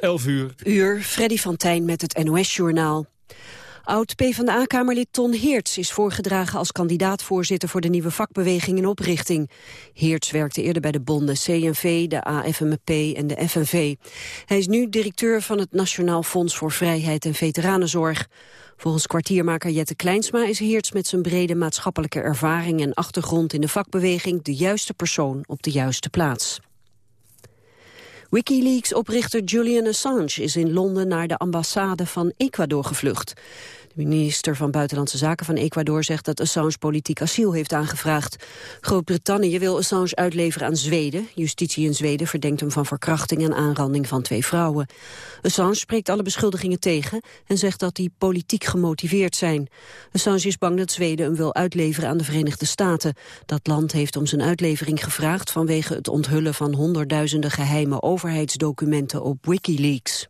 11 uur. Uur, Freddy van Tijn met het NOS-journaal. Oud-PVDA-kamerlid Ton Heerts is voorgedragen als kandidaatvoorzitter voor de nieuwe vakbeweging in oprichting. Heerts werkte eerder bij de bonden CNV, de AFMP en de FNV. Hij is nu directeur van het Nationaal Fonds voor Vrijheid en Veteranenzorg. Volgens kwartiermaker Jette Kleinsma is Heerts met zijn brede maatschappelijke ervaring en achtergrond in de vakbeweging de juiste persoon op de juiste plaats. Wikileaks-oprichter Julian Assange is in Londen naar de ambassade van Ecuador gevlucht. De minister van Buitenlandse Zaken van Ecuador zegt dat Assange politiek asiel heeft aangevraagd. Groot-Brittannië wil Assange uitleveren aan Zweden. Justitie in Zweden verdenkt hem van verkrachting en aanranding van twee vrouwen. Assange spreekt alle beschuldigingen tegen en zegt dat die politiek gemotiveerd zijn. Assange is bang dat Zweden hem wil uitleveren aan de Verenigde Staten. Dat land heeft om zijn uitlevering gevraagd vanwege het onthullen van honderdduizenden geheime overheidsdocumenten op Wikileaks.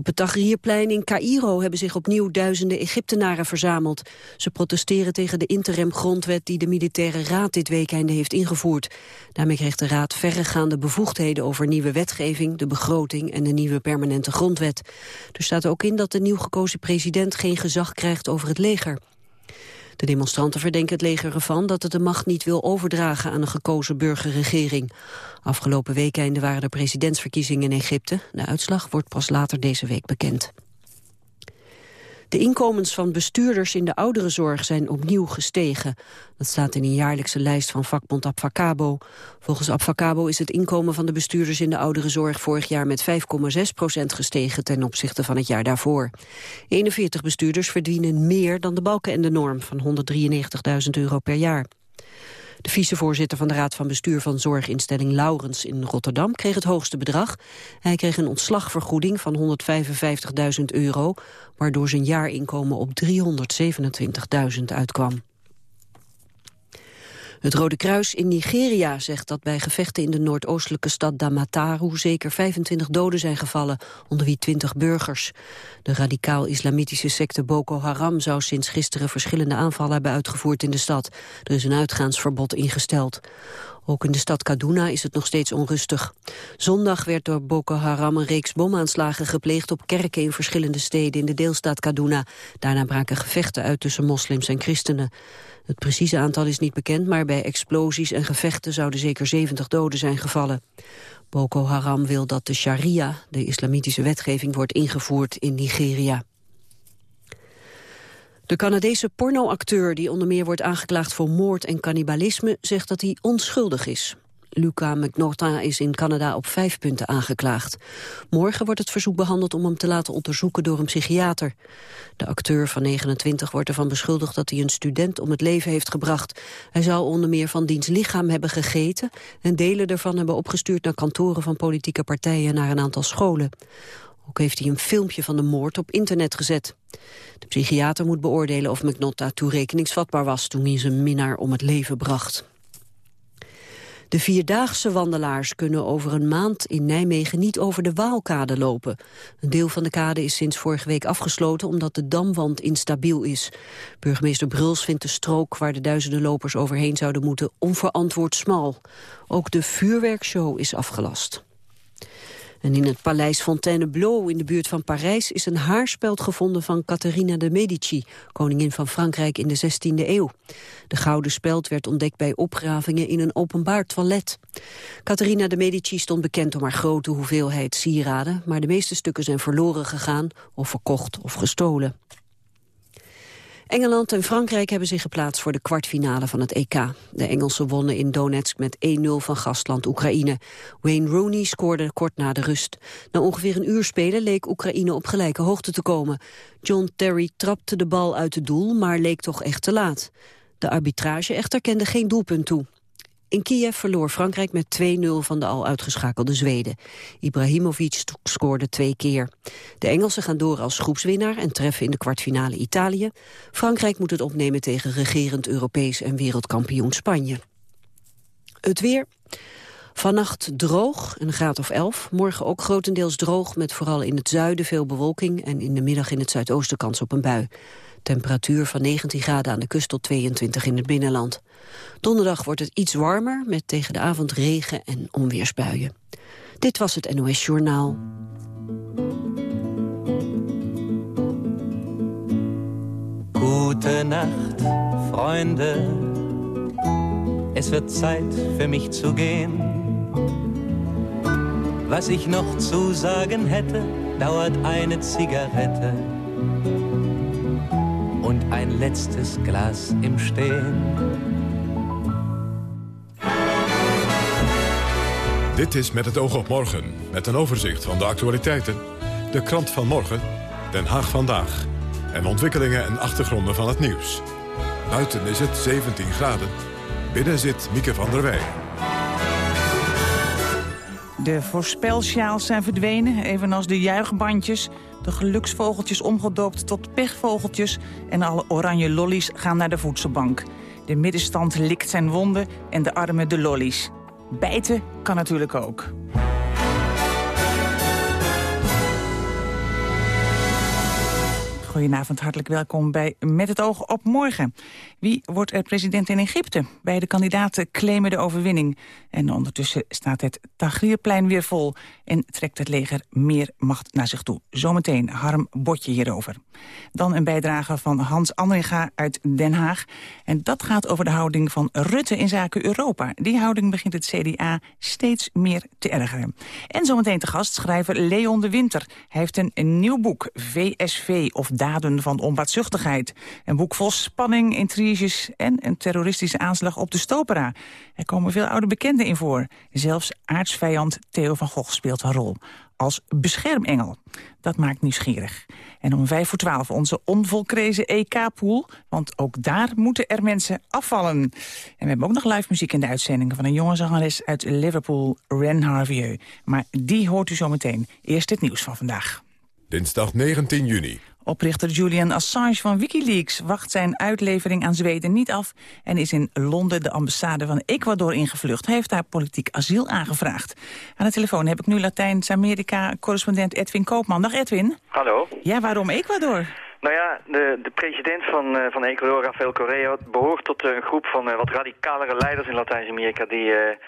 Op het Tahrirplein in Cairo hebben zich opnieuw duizenden Egyptenaren verzameld. Ze protesteren tegen de interim-grondwet die de militaire raad dit weekende heeft ingevoerd. Daarmee kreeg de raad verregaande bevoegdheden over nieuwe wetgeving, de begroting en de nieuwe permanente grondwet. Er staat ook in dat de nieuw gekozen president geen gezag krijgt over het leger. De demonstranten verdenken het leger ervan dat het de macht niet wil overdragen aan een gekozen burgerregering. Afgelopen weekend waren er presidentsverkiezingen in Egypte. De uitslag wordt pas later deze week bekend. De inkomens van bestuurders in de ouderenzorg zijn opnieuw gestegen. Dat staat in een jaarlijkse lijst van vakbond Abfacabo. Volgens Abfacabo is het inkomen van de bestuurders in de ouderenzorg vorig jaar met 5,6 procent gestegen ten opzichte van het jaar daarvoor. 41 bestuurders verdienen meer dan de balken en de norm van 193.000 euro per jaar. De vicevoorzitter van de Raad van Bestuur van Zorginstelling Laurens in Rotterdam kreeg het hoogste bedrag. Hij kreeg een ontslagvergoeding van 155.000 euro, waardoor zijn jaarinkomen op 327.000 uitkwam. Het Rode Kruis in Nigeria zegt dat bij gevechten in de noordoostelijke stad Damataru zeker 25 doden zijn gevallen, onder wie 20 burgers. De radicaal-islamitische secte Boko Haram zou sinds gisteren verschillende aanvallen hebben uitgevoerd in de stad. Er is een uitgaansverbod ingesteld. Ook in de stad Kaduna is het nog steeds onrustig. Zondag werd door Boko Haram een reeks bomaanslagen gepleegd op kerken in verschillende steden in de deelstaat Kaduna. Daarna braken gevechten uit tussen moslims en christenen. Het precieze aantal is niet bekend, maar bij explosies en gevechten zouden zeker 70 doden zijn gevallen. Boko Haram wil dat de sharia, de islamitische wetgeving, wordt ingevoerd in Nigeria. De Canadese pornoacteur die onder meer wordt aangeklaagd voor moord en cannibalisme zegt dat hij onschuldig is. Luca McNaughton is in Canada op vijf punten aangeklaagd. Morgen wordt het verzoek behandeld om hem te laten onderzoeken door een psychiater. De acteur van 29 wordt ervan beschuldigd dat hij een student om het leven heeft gebracht. Hij zou onder meer van diens lichaam hebben gegeten... en delen ervan hebben opgestuurd naar kantoren van politieke partijen... en naar een aantal scholen. Ook heeft hij een filmpje van de moord op internet gezet. De psychiater moet beoordelen of McNaughton toerekeningsvatbaar was... toen hij zijn minnaar om het leven bracht. De Vierdaagse wandelaars kunnen over een maand in Nijmegen niet over de Waalkade lopen. Een deel van de kade is sinds vorige week afgesloten omdat de damwand instabiel is. Burgemeester Bruls vindt de strook waar de duizenden lopers overheen zouden moeten onverantwoord smal. Ook de vuurwerkshow is afgelast. En in het paleis Fontainebleau in de buurt van Parijs is een haarspeld gevonden van Catharina de Medici, koningin van Frankrijk in de 16e eeuw. De gouden speld werd ontdekt bij opgravingen in een openbaar toilet. Catharina de Medici stond bekend om haar grote hoeveelheid sieraden, maar de meeste stukken zijn verloren gegaan of verkocht of gestolen. Engeland en Frankrijk hebben zich geplaatst voor de kwartfinale van het EK. De Engelsen wonnen in Donetsk met 1-0 van gastland Oekraïne. Wayne Rooney scoorde kort na de rust. Na ongeveer een uur spelen leek Oekraïne op gelijke hoogte te komen. John Terry trapte de bal uit het doel, maar leek toch echt te laat. De arbitrage echter kende geen doelpunt toe. In Kiev verloor Frankrijk met 2-0 van de al uitgeschakelde Zweden. Ibrahimovic scoorde twee keer. De Engelsen gaan door als groepswinnaar en treffen in de kwartfinale Italië. Frankrijk moet het opnemen tegen regerend Europees en wereldkampioen Spanje. Het weer. Vannacht droog, een graad of 11. Morgen ook grotendeels droog, met vooral in het zuiden veel bewolking... en in de middag in het zuidoosten kans op een bui. Temperatuur van 19 graden aan de kust tot 22 in het binnenland. Donderdag wordt het iets warmer met tegen de avond regen en onweersbuien. Dit was het NOS Journaal. Gute Nacht, Freunde. Es wird Zeit für mich zu gehen. Was ich noch zu sagen hätte, dauert eine Zigarette und ein letztes Glas im Stehen. Dit is Met het oog op morgen, met een overzicht van de actualiteiten, de krant van morgen, Den Haag vandaag en ontwikkelingen en achtergronden van het nieuws. Buiten is het 17 graden, binnen zit Mieke van der Wij. De voorspelsjaals zijn verdwenen, evenals de juichbandjes. Geluksvogeltjes omgedoopt tot pechvogeltjes... en alle oranje lollies gaan naar de voedselbank. De middenstand likt zijn wonden en de armen de lollies. Bijten kan natuurlijk ook. Goedenavond, hartelijk welkom bij Met het oog op morgen. Wie wordt er president in Egypte? Beide kandidaten claimen de overwinning. En ondertussen staat het Tahrirplein weer vol... en trekt het leger meer macht naar zich toe. Zometeen Harm Botje hierover. Dan een bijdrage van Hans Andringa uit Den Haag. En dat gaat over de houding van Rutte in zaken Europa. Die houding begint het CDA steeds meer te ergeren. En zometeen te gast schrijver Leon de Winter. Hij heeft een, een nieuw boek, VSV of Daden van Onbaatzuchtigheid. Een boek vol spanning, intriges en een terroristische aanslag op de Stopera. Er komen veel oude bekenden in voor. Zelfs aartsvijand Theo van Gogh speelt een rol als beschermengel. Dat maakt nieuwsgierig. En om vijf voor twaalf onze onvolkrezen EK-pool. Want ook daar moeten er mensen afvallen. En we hebben ook nog live muziek in de uitzending... van een jonge zangeres uit Liverpool, Ren Harvieux. Maar die hoort u zometeen. Eerst het nieuws van vandaag. Dinsdag 19 juni. Oprichter Julian Assange van Wikileaks wacht zijn uitlevering aan Zweden niet af... en is in Londen de ambassade van Ecuador ingevlucht. Hij heeft daar politiek asiel aangevraagd. Aan de telefoon heb ik nu Latijns-Amerika-correspondent Edwin Koopman. Dag Edwin. Hallo. Ja, waarom Ecuador? Nou ja, de, de president van, uh, van Ecuador, Rafael Correa, behoort tot een groep van uh, wat radicalere leiders in Latijns-Amerika die,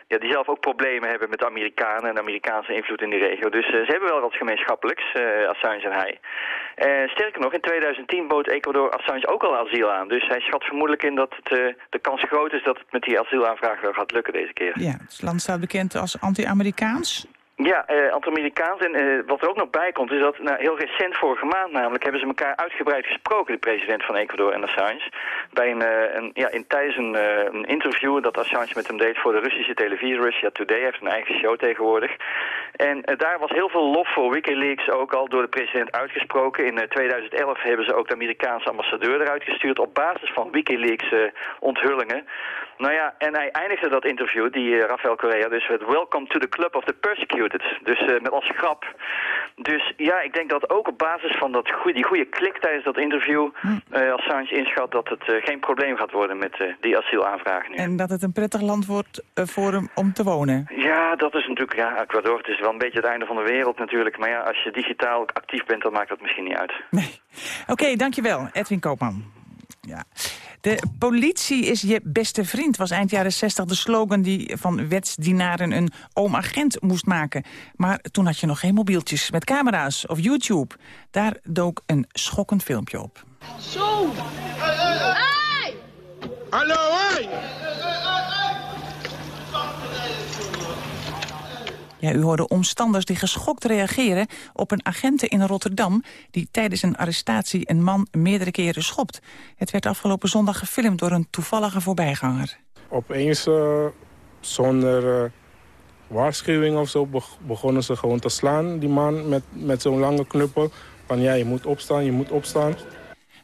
ja, die zelf ook problemen hebben met Amerikanen en Amerikaanse invloed in die regio. Dus ze hebben wel wat gemeenschappelijks, Assange en hij. sterker nog, in 2010 bood Ecuador Assange ook al asiel aan. Dus hij schat vermoedelijk in dat het, de kans groot is dat het met die asielaanvraag wel gaat lukken deze keer. Ja, het land staat bekend als anti-Amerikaans. Ja, uh, anti-Amerikaans. En uh, wat er ook nog bij komt is dat nou, heel recent, vorige maand namelijk, hebben ze elkaar uitgebreid gesproken, de president van Ecuador en Assange. Bij een, uh, een ja, in, tijdens een, een, interview dat Assange met hem deed voor de Russische televisie, Russia Today, heeft een eigen show tegenwoordig. En daar was heel veel lof voor Wikileaks ook al door de president uitgesproken. In 2011 hebben ze ook de Amerikaanse ambassadeur eruit gestuurd op basis van Wikileaks onthullingen. Nou ja, en hij eindigde dat interview, die Rafael Correa, dus met Welcome to the Club of the Persecuted. Dus uh, met als grap. Dus ja, ik denk dat ook op basis van dat goeie, die goede klik tijdens dat interview... Uh, Assange inschat dat het geen probleem gaat worden met die asielaanvraag nu. En dat het een prettig land wordt voor hem om te wonen. Ja, dat is natuurlijk... Ja, Ecuador, het is wel een beetje het einde van de wereld natuurlijk. Maar ja, als je digitaal actief bent, dan maakt dat misschien niet uit. Nee. Oké, okay, dankjewel. Edwin Koopman. Ja. De politie is je beste vriend, was eind jaren 60 de slogan die van wetsdienaren een oom-agent moest maken. Maar toen had je nog geen mobieltjes met camera's of YouTube. Daar dook een schokkend filmpje op. Zo! Hey! Hallo, hey! Ja, u hoorde omstanders die geschokt reageren op een agent in Rotterdam... die tijdens een arrestatie een man meerdere keren schopt. Het werd afgelopen zondag gefilmd door een toevallige voorbijganger. Opeens, uh, zonder uh, waarschuwing of zo, begonnen ze gewoon te slaan. Die man met, met zo'n lange knuppel. Van ja, je moet opstaan, je moet opstaan.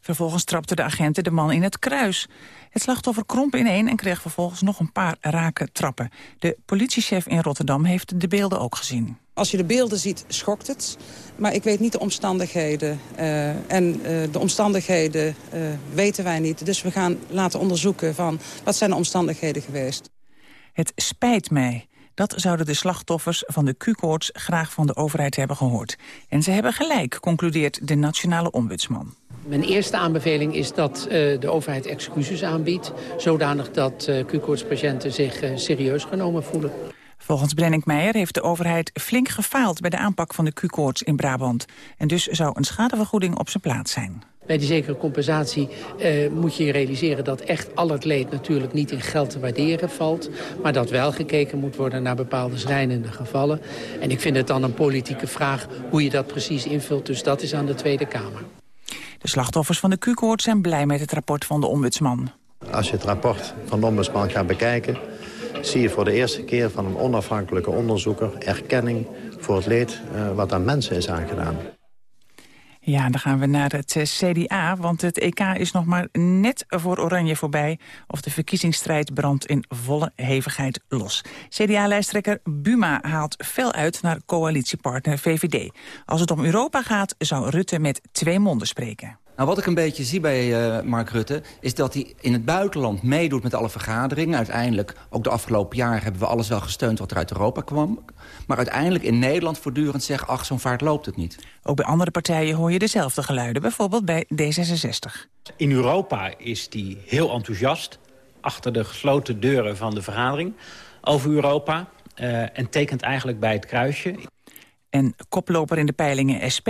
Vervolgens trapte de agenten de man in het kruis. Het slachtoffer kromp ineen en kreeg vervolgens nog een paar rake trappen. De politiechef in Rotterdam heeft de beelden ook gezien. Als je de beelden ziet, schokt het. Maar ik weet niet de omstandigheden. Uh, en uh, de omstandigheden uh, weten wij niet. Dus we gaan laten onderzoeken van wat zijn de omstandigheden geweest. Het spijt mij. Dat zouden de slachtoffers van de Q-koorts graag van de overheid hebben gehoord. En ze hebben gelijk, concludeert de nationale ombudsman. Mijn eerste aanbeveling is dat uh, de overheid excuses aanbiedt... zodanig dat uh, Q-koortspatiënten zich uh, serieus genomen voelen. Volgens Brenninkmeijer heeft de overheid flink gefaald... bij de aanpak van de Q-koorts in Brabant. En dus zou een schadevergoeding op zijn plaats zijn. Bij die zekere compensatie uh, moet je realiseren dat echt al het leed natuurlijk niet in geld te waarderen valt. Maar dat wel gekeken moet worden naar bepaalde schrijnende gevallen. En ik vind het dan een politieke vraag hoe je dat precies invult. Dus dat is aan de Tweede Kamer. De slachtoffers van de Q-koorts zijn blij met het rapport van de ombudsman. Als je het rapport van de ombudsman gaat bekijken... zie je voor de eerste keer van een onafhankelijke onderzoeker... erkenning voor het leed uh, wat aan mensen is aangedaan. Ja, dan gaan we naar het eh, CDA, want het EK is nog maar net voor Oranje voorbij... of de verkiezingsstrijd brandt in volle hevigheid los. CDA-lijsttrekker Buma haalt fel uit naar coalitiepartner VVD. Als het om Europa gaat, zou Rutte met twee monden spreken. Nou, wat ik een beetje zie bij uh, Mark Rutte... is dat hij in het buitenland meedoet met alle vergaderingen. Uiteindelijk, ook de afgelopen jaren... hebben we alles wel gesteund wat er uit Europa kwam. Maar uiteindelijk in Nederland voortdurend zegt... ach, zo'n vaart loopt het niet. Ook bij andere partijen hoor je dezelfde geluiden. Bijvoorbeeld bij D66. In Europa is hij heel enthousiast... achter de gesloten deuren van de vergadering over Europa... Uh, en tekent eigenlijk bij het kruisje. En koploper in de peilingen SP...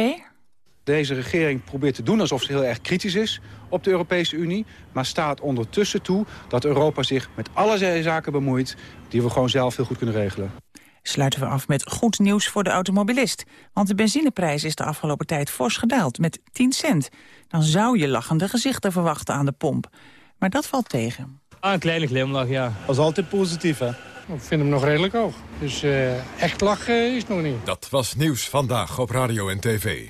Deze regering probeert te doen alsof ze heel erg kritisch is op de Europese Unie... maar staat ondertussen toe dat Europa zich met alle zaken bemoeit... die we gewoon zelf heel goed kunnen regelen. Sluiten we af met goed nieuws voor de automobilist. Want de benzineprijs is de afgelopen tijd fors gedaald, met 10 cent. Dan zou je lachende gezichten verwachten aan de pomp. Maar dat valt tegen. Ah, een kleine glimlach, ja. Dat is altijd positief, hè? Ik vind hem nog redelijk hoog. Dus uh, echt lachen is nog niet. Dat was nieuws vandaag op radio en tv.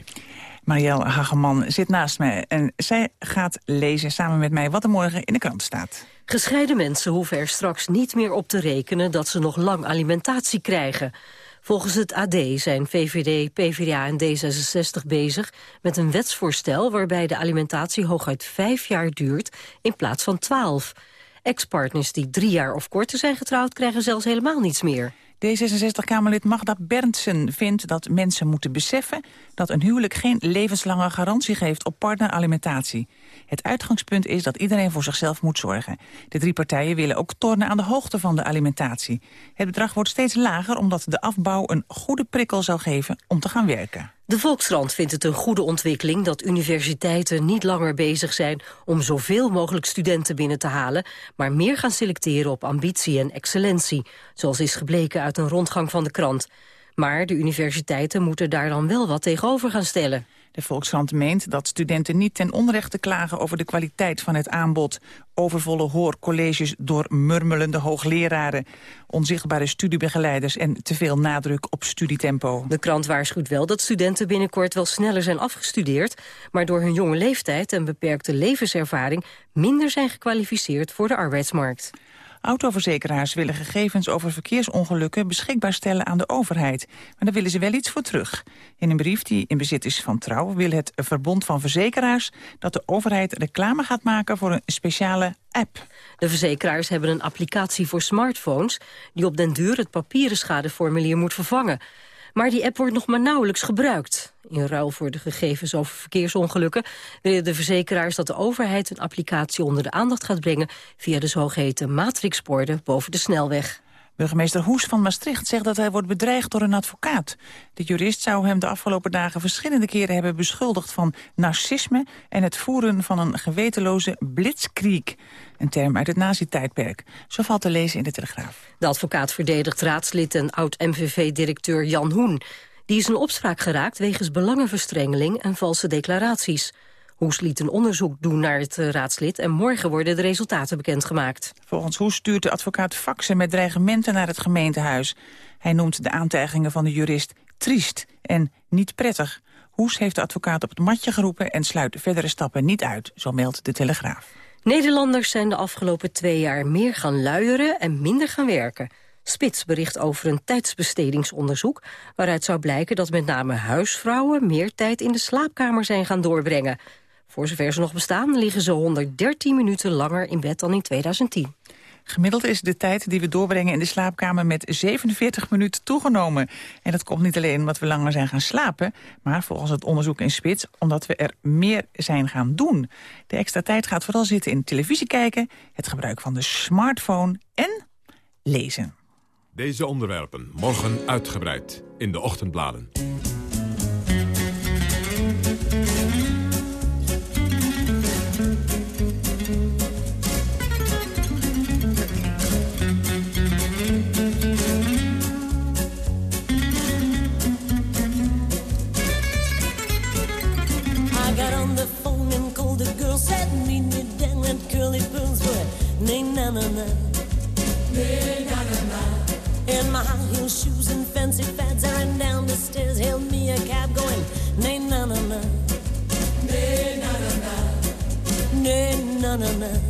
Marielle Hageman zit naast mij en zij gaat lezen samen met mij wat er morgen in de krant staat. Gescheiden mensen hoeven er straks niet meer op te rekenen dat ze nog lang alimentatie krijgen. Volgens het AD zijn VVD, PvdA en D66 bezig met een wetsvoorstel waarbij de alimentatie hooguit vijf jaar duurt in plaats van twaalf. Ex-partners die drie jaar of korter zijn getrouwd krijgen zelfs helemaal niets meer. D66-Kamerlid Magda Berndsen vindt dat mensen moeten beseffen... dat een huwelijk geen levenslange garantie geeft op partneralimentatie. Het uitgangspunt is dat iedereen voor zichzelf moet zorgen. De drie partijen willen ook tornen aan de hoogte van de alimentatie. Het bedrag wordt steeds lager omdat de afbouw een goede prikkel zou geven om te gaan werken. De Volkskrant vindt het een goede ontwikkeling dat universiteiten niet langer bezig zijn om zoveel mogelijk studenten binnen te halen, maar meer gaan selecteren op ambitie en excellentie, zoals is gebleken uit een rondgang van de krant. Maar de universiteiten moeten daar dan wel wat tegenover gaan stellen. De Volkskrant meent dat studenten niet ten onrechte klagen over de kwaliteit van het aanbod. Overvolle hoorcolleges door murmelende hoogleraren, onzichtbare studiebegeleiders en te veel nadruk op studietempo. De krant waarschuwt wel dat studenten binnenkort wel sneller zijn afgestudeerd, maar door hun jonge leeftijd en beperkte levenservaring minder zijn gekwalificeerd voor de arbeidsmarkt. Autoverzekeraars willen gegevens over verkeersongelukken beschikbaar stellen aan de overheid. Maar daar willen ze wel iets voor terug. In een brief die in bezit is van Trouw wil het Verbond van Verzekeraars dat de overheid reclame gaat maken voor een speciale app. De verzekeraars hebben een applicatie voor smartphones die op den duur het papieren schadeformulier moet vervangen. Maar die app wordt nog maar nauwelijks gebruikt. In ruil voor de gegevens over verkeersongelukken... willen de verzekeraars dat de overheid een applicatie onder de aandacht gaat brengen... via de zogeheten matrixborden boven de snelweg. Burgemeester Hoes van Maastricht zegt dat hij wordt bedreigd door een advocaat. De jurist zou hem de afgelopen dagen verschillende keren hebben beschuldigd van narcisme en het voeren van een gewetenloze blitzkrieg. Een term uit het nazi-tijdperk. Zo valt te lezen in de Telegraaf. De advocaat verdedigt raadslid en oud-MVV-directeur Jan Hoen. Die is in opspraak geraakt wegens belangenverstrengeling en valse declaraties. Hoes liet een onderzoek doen naar het eh, raadslid... en morgen worden de resultaten bekendgemaakt. Volgens Hoes stuurt de advocaat faxen met dreigementen naar het gemeentehuis. Hij noemt de aantijgingen van de jurist triest en niet prettig. Hoes heeft de advocaat op het matje geroepen... en sluit verdere stappen niet uit, zo meldt de Telegraaf. Nederlanders zijn de afgelopen twee jaar meer gaan luieren en minder gaan werken. Spits bericht over een tijdsbestedingsonderzoek... waaruit zou blijken dat met name huisvrouwen meer tijd in de slaapkamer zijn gaan doorbrengen. Voor zover ze nog bestaan liggen ze 113 minuten langer in bed dan in 2010. Gemiddeld is de tijd die we doorbrengen in de slaapkamer met 47 minuten toegenomen. En dat komt niet alleen omdat we langer zijn gaan slapen, maar volgens het onderzoek in Spits omdat we er meer zijn gaan doen. De extra tijd gaat vooral zitten in televisie kijken, het gebruik van de smartphone en lezen. Deze onderwerpen morgen uitgebreid in de ochtendbladen. Na na na. Na na na. In my high heel shoes and fancy fads, I ran down the stairs, hailed me a cab, going nay na na na. Nay na na na. Nay na na na.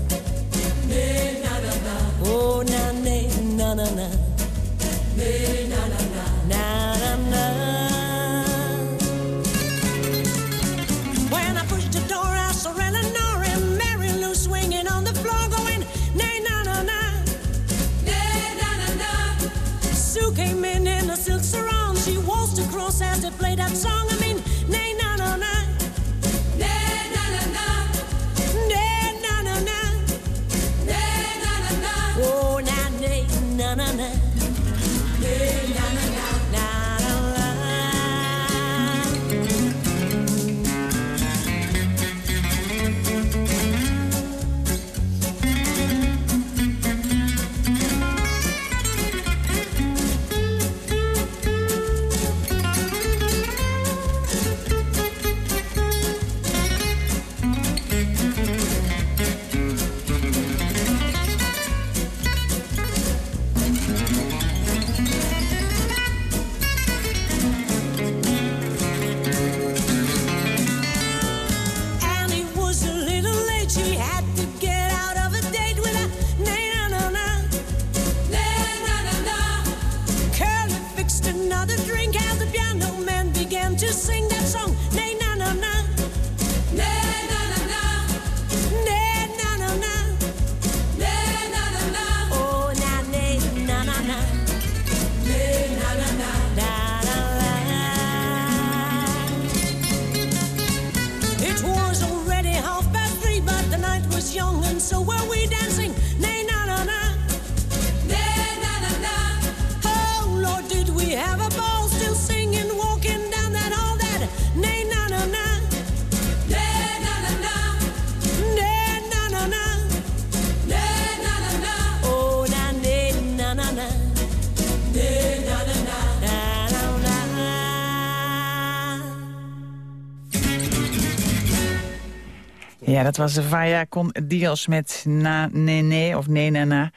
Ja, dat was Vaya con Dios met Na Nee Nee of Nee Na Na.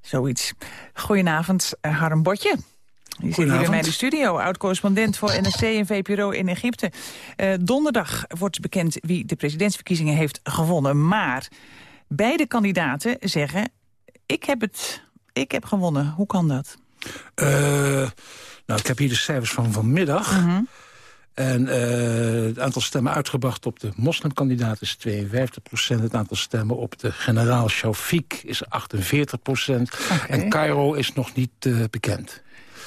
Zoiets. Goedenavond, eh, Harm Botje. Je zit hier bij mij in de studio, oud-correspondent voor NRC en VPRO in Egypte. Eh, donderdag wordt bekend wie de presidentsverkiezingen heeft gewonnen. Maar beide kandidaten zeggen, ik heb, het, ik heb gewonnen. Hoe kan dat? Eh, nou, ik heb hier de cijfers van vanmiddag. En eh, het aantal stemmen uitgebracht op de moslimkandidaat is 52% Het aantal stemmen op de generaal Shafiq is 48% En Cairo is nog niet eh, bekend.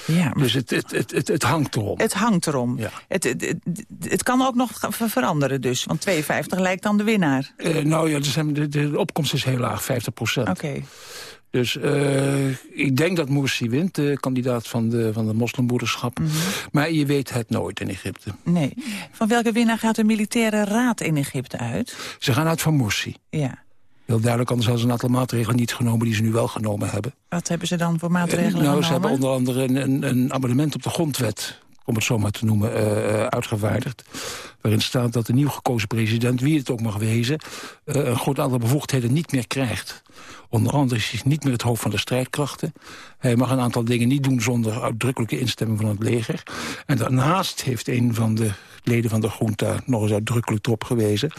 Ja, Dus het, het, het, het, het hangt erom. Het hangt erom. Het, het, het, het kan ook nog ver- veranderen dus, want 52 lijkt dan de winnaar. Eh, nou ja, er zijn- de, de opkomst is heel laag, 50% Oké. Dus eh, ik denk dat Morsi wint, de kandidaat van de, van de moslimbroederschap. Mhm. Maar je weet het nooit in Egypte. Nee. Van welke winnaar gaat de militaire raad in Egypte uit? Ze gaan uit van Morsi. Ja. Heel duidelijk, anders hadden ze een aantal maatregelen niet genomen... die ze nu wel genomen hebben. Wat hebben ze dan voor maatregelen Eh, nou, genomen? ze hebben onder andere een, een, een abonnement op de grondwet om het zo maar te noemen, eh, uitgevaardigd. Waarin staat dat de nieuw gekozen president, wie het ook mag wezen... eh, een groot aantal bevoegdheden niet meer krijgt. Onder andere is hij niet meer het hoofd van de strijdkrachten. Hij mag een aantal dingen niet doen zonder uitdrukkelijke instemming van het leger. En daarnaast heeft een van de leden van de junta nog eens uitdrukkelijk erop gewezen...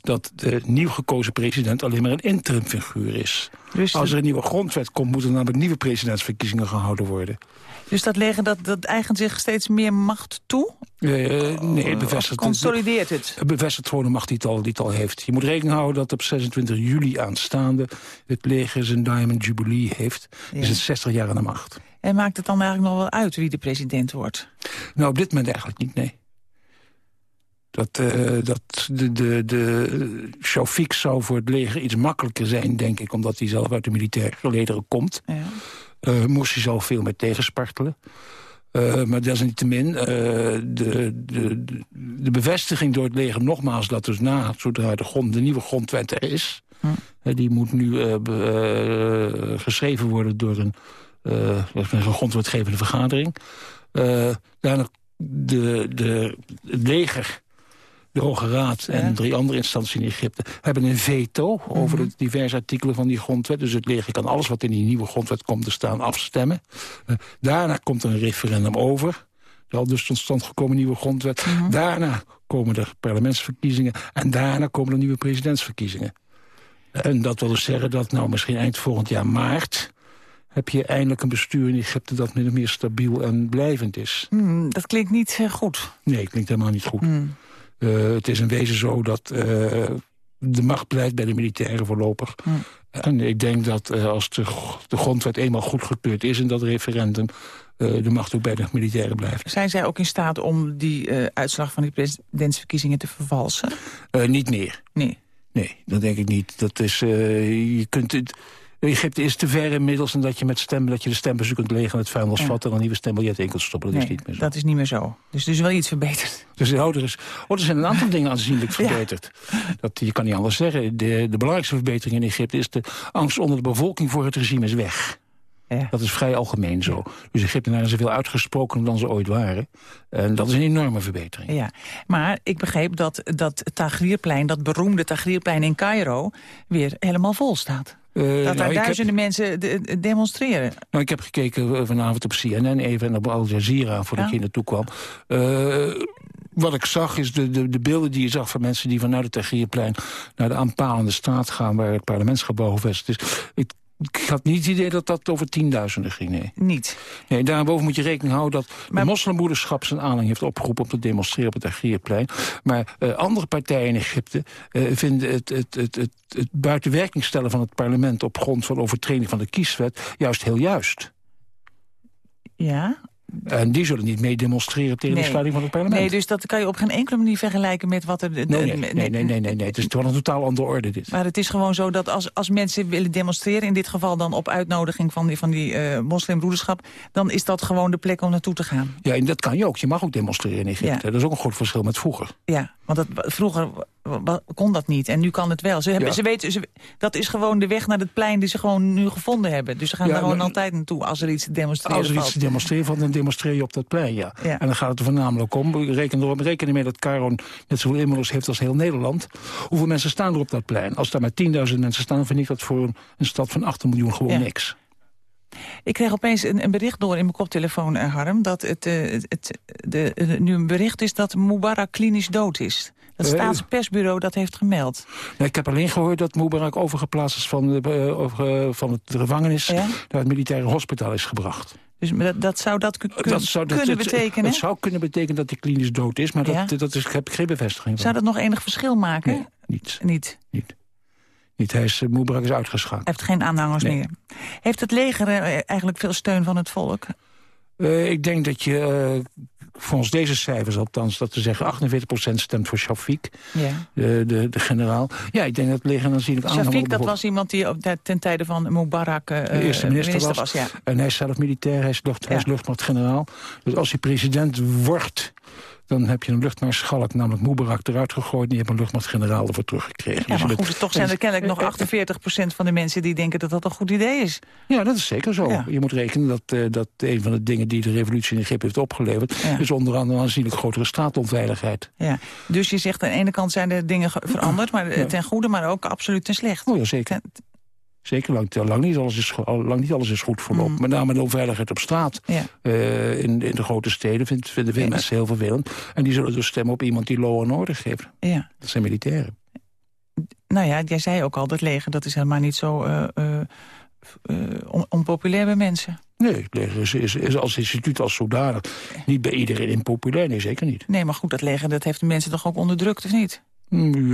dat de nieuw gekozen president alleen maar een interimfiguur is. Dus Als er een nieuwe grondwet komt, moeten er namelijk nieuwe presidentsverkiezingen gehouden worden. Dus dat leger dat, dat eigent zich steeds meer macht toe? Uh, nee, het bevestigt, consolideert het. Het bevestigt gewoon de macht die het, al, die het al heeft. Je moet rekening houden dat op 26 juli aanstaande... het leger zijn Diamond Jubilee heeft. Ja. Is het 60 jaar aan de macht. En maakt het dan eigenlijk nog wel uit wie de president wordt? Nou, op dit moment eigenlijk niet, nee. Dat, uh, dat de, de, de Shafiq zou voor het leger iets makkelijker zijn, denk ik... omdat hij zelf uit de militaire gelederen komt. Ja. Uh, moest hij zelf veel meer tegenspartelen. Uh, maar desalniettemin, uh, de, de, de bevestiging door het leger nogmaals... dat dus na, zodra de, grond, de nieuwe grondwet er is... Hm. die moet nu geschreven worden door een, een grondwetgevende vergadering... daarna de, de, het leger de Hoge Raad en drie andere instanties in Egypte... hebben een veto over de diverse artikelen van die grondwet. Dus het leger kan alles wat in die nieuwe grondwet komt te staan afstemmen. Uh, daarna komt er een referendum over. De al dus tot stand gekomen nieuwe grondwet. Mm -hmm. Daarna komen er parlementsverkiezingen. En daarna komen er nieuwe presidentsverkiezingen. En dat wil dus zeggen dat nou misschien eind volgend jaar maart heb je eindelijk een bestuur in Egypte dat min of meer stabiel en blijvend is. Mm, dat klinkt niet uh, goed. Nee, klinkt helemaal niet goed. Mm. Uh, het is in wezen zo dat uh, de macht blijft bij de militairen voorlopig. Hm. En ik denk dat uh, als de, de, grondwet eenmaal goedgekeurd is in dat referendum... de macht ook bij de militairen blijft. Zijn zij ook in staat om die uitslag van die presidentsverkiezingen te vervalsen? niet meer. Nee. Nee, dat denk ik niet. Dat is, je kunt het, Egypte is te ver inmiddels en dat je met stemmen dat je de stembezoek kunt legen het vuilnis ja. vatten en een nieuwe stembiljet in kunt stoppen. Dat nee, is niet meer zo. Dat is niet meer zo. Dus er is wel iets verbeterd. Dus de ouder is. Oh, er zijn een aantal dingen aanzienlijk verbeterd. Ja. Dat, je kan niet anders zeggen. De, de belangrijkste verbetering in Egypte is de angst onder de bevolking voor het regime is weg. Ja. Dat is vrij algemeen zo. Dus Egyptenaren zijn veel uitgesproken dan ze ooit waren. En dat is een enorme verbetering. Ja, maar ik begreep dat dat Tahrirplein, dat beroemde Tahrirplein in Cairo... weer helemaal vol staat. Uh, dat daar nou, duizenden heb... mensen de, demonstreren. Nou, ik heb gekeken vanavond op CNN even en op Al Jazeera... voordat ja. hier naartoe kwam. Uh, wat ik zag is de, de, de beelden die je zag van mensen... die vanuit het Tahrirplein naar de aanpalende straat gaan... waar het parlementsgebouw gevestigd is. Ik ik had niet het idee dat dat over tienduizenden ging, nee. Niet? Nee, daarboven moet je rekening houden dat maar... de moslimbroederschap zijn aanhang heeft opgeroepen om te demonstreren op het Agrierplein. Maar uh, andere partijen in Egypte uh, vinden het, het, het, het, het buitenwerking stellen van het parlement op grond van overtreding van de kieswet juist heel juist. Ja, en die zullen niet mee demonstreren tegen de sluiting van het parlement. Nee, dus dat kan je op geen enkele manier vergelijken met wat er... Nee, nee, nee, nee, nee. Het is toch een totaal andere orde dit. Maar het is gewoon zo dat als, als mensen willen demonstreren... in dit geval dan op uitnodiging van die, van die uh, moslimbroederschap... dan is dat gewoon de plek om naartoe te gaan. Ja, en dat kan je ook. Je mag ook demonstreren in Egypte. Dat is ook een groot verschil met vroeger. Ja, want dat, vroeger kon dat niet. En nu kan het wel. Ze, hebben, ja. ze weten, ze, dat is gewoon de weg naar het plein die ze gewoon nu gevonden hebben. Dus ze gaan ja, daar gewoon altijd naartoe als er iets te demonstreren Als er valt. iets te demonstreren valt, dan demonstreer je op dat plein, ja. ja. En dan gaat het er voornamelijk om. Reken, erop, reken ermee dat Cairo net zoveel inwoners heeft als heel Nederland. Hoeveel mensen staan er op dat plein? Als daar maar 10.000 mensen staan, vind ik dat voor een, een stad van 8 miljoen gewoon niks. Ik kreeg opeens een, een, bericht door in mijn koptelefoon, uh, Harm... dat het, uh, het de, de, nu een bericht is dat Mubarak klinisch dood is. Het staatspersbureau dat heeft gemeld. Ik heb alleen gehoord dat Mubarak overgeplaatst is van, de, uh, over, van het gevangenis... Ja? naar het militaire hospitaal is gebracht. Dus dat, dat zou dat, kun, dat zou, kunnen dat, betekenen? Het zou kunnen betekenen dat hij klinisch dood is, maar ja? dat, dat is, heb ik geen bevestiging van. Zou dat nog enig verschil maken? Nee, niet. Niet? Niet. niet. Hij is, Mubarak is uitgeschakeld. Hij heeft geen aanhangers nee. meer. Heeft het leger eigenlijk veel steun van het volk? Uh, ik denk dat je... Uh, volgens deze cijfers althans, dat te zeggen 48% stemt voor Shafiq, ja. de, de, de, generaal. Ja, ik denk dat het leger aanzienlijk aan. Shafiq, dat was iemand die op, ten tijde van Mubarak uh, de eerste minister, minister was. was ja. En hij is zelf militair, hij is, lucht, ja. hij is luchtmachtgeneraal. Dus als hij president wordt dan heb je een luchtmaarschalk, namelijk Mubarak, eruit gegooid... en je hebt een luchtmachtgeneraal ervoor teruggekregen. Ja, maar goed, toch zijn er kennelijk nog 48% van de mensen... die denken dat dat een goed idee is. Ja, dat is zeker zo. Ja. Je moet rekenen dat, uh, dat een van de dingen die de revolutie in Egypte heeft opgeleverd... Ja. is onder andere een aanzienlijk grotere straatonveiligheid. Ja. Dus je zegt aan de ene kant zijn de dingen veranderd... maar ja. ten goede, maar ook absoluut ten slecht. Oh ja, zeker. Ten, Zeker, lang, lang, niet alles is, lang niet alles is goed verlopen. Mm. Met name de onveiligheid op straat. Ja. Uh, in, in de grote steden vinden veel ja. mensen heel vervelend. En die zullen dus stemmen op iemand die law en order geeft. Ja. Dat zijn militairen. Nou ja, jij zei ook al, dat leger dat is helemaal niet zo... Uh, uh, eh, on- onpopulair bij mensen. Nee, het leger is, is, is als instituut als zodanig niet bij iedereen impopulair. Nee, zeker niet. Nee, maar goed, dat leger dat heeft de mensen toch ook onderdrukt, of niet?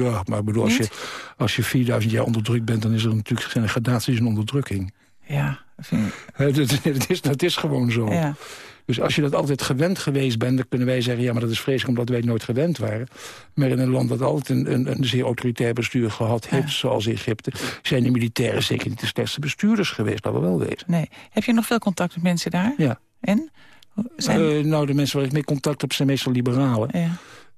Ja, maar ik bedoel, als je, als je 4000 jaar onderdrukt bent... dan is er natuurlijk zijn er gradaties in onderdrukking. Ja, dat vind ik- Hè, Dat, dat, is, dat is gewoon zo. Ja. Dus als je dat altijd gewend geweest bent... dan kunnen wij zeggen, ja, maar dat is vreselijk omdat wij het nooit gewend waren. Maar in een land dat altijd een, een, een zeer autoritair bestuur gehad heeft... zoals Egypte, zijn de militairen zeker niet de slechtste bestuurders geweest. Laten we wel weten. Nee. Heb je nog veel contact met mensen daar? Ja. En? Zijn... Eh, nou, de mensen waar ik mee contact heb zijn meestal liberalen. Ja.